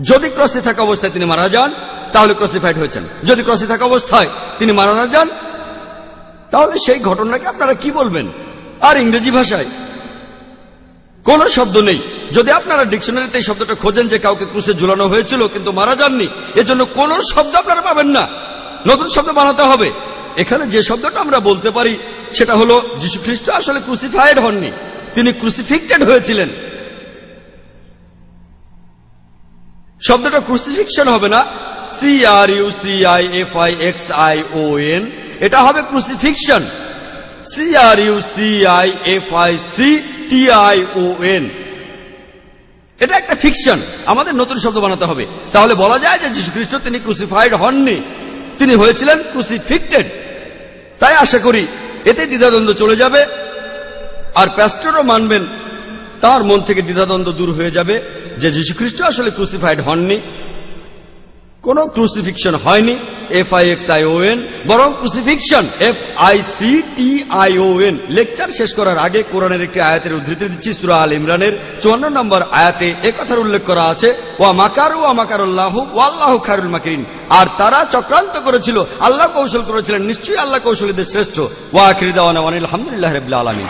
যদি ক্রসে থাকা অবস্থায় তিনি মারা যান, তাহলে ক্রসিফাইড হয়েছেন। যদি ক্রসে থাকা অবস্থায় তিনি মারা না যান, তাহলে সেই ঘটনাকে আপনারা কি বলবেন? আর ইংরেজি ভাষায়? কোন শব্দ নেই। যদি আপনারা ডিকশনারিতে এই শব্দটা খোঁজেন যে কাউকে ক্রুশে ঝুলানো হয়েছিল কিন্তু মারা যাননি, এজন্য কোন শব্দ আপনারা পাবেন না। নতুন শব্দ বানাতে হবে। এখানে যে শব্দটা আমরা বলতে পারি, সেটা হলো যীশু খ্রিস্ট আসলে ক্রুসিফাইড হননি। তিনি ক্রুসিফিক্টেড হয়েছিলেন। শব্দটা ক্রুসিফিকশন হবে না। C R U C I F I X I O N এটা হবে crucifixion C R U C I F I C T I O N এটা একটা ফিকশন আমাদের নতুন শব্দ বানাতে হবে। তাহলে বলা যায় যে যীশু খ্রিস্ট তিনি ক্রুসিফাইড হননি। তিনি হয়েছিলেন ক্রুসিফিক্টেড তাই আশা করি এতে দ্বিধাদ্বন্দ্ব চলে যাবে। আর প্যাস্টরও মানবেন, তার মন থেকে দ্বিধাদ্বন্দ্ব দূর হয়ে যাবে যে যীশু খ্রিস্ট আসলে ক্রুসিফাইড হননি, কোন ক্রুসিফিকশন হয়নি, F I X I O N, বরং crucifixion, F I C T I O N. Lecture শেষ করার আগে কোরআনের একটি আয়াতের উদ্ধৃতি দিচ্ছি, সুরা আল ইমরানের চুয়ান্ন নম্বর আয়াতে। একথার উল্লেখ করা আছে, ওয়া মাকারু ওয়া মাকারুল্লাহ ওয়াল্লাহ খারুল মাকিরিন। আর তারা চক্রান্ত করেছিল, আল্লাহ কৌশল করেছিলেন, নিশ্চয়ই আল্লাহ কৌশলীদের শ্রেষ্ঠ। ওয়া আখির দাওয়ানা আলহামদুলিল্লাহ রবিল্লা আলমিন।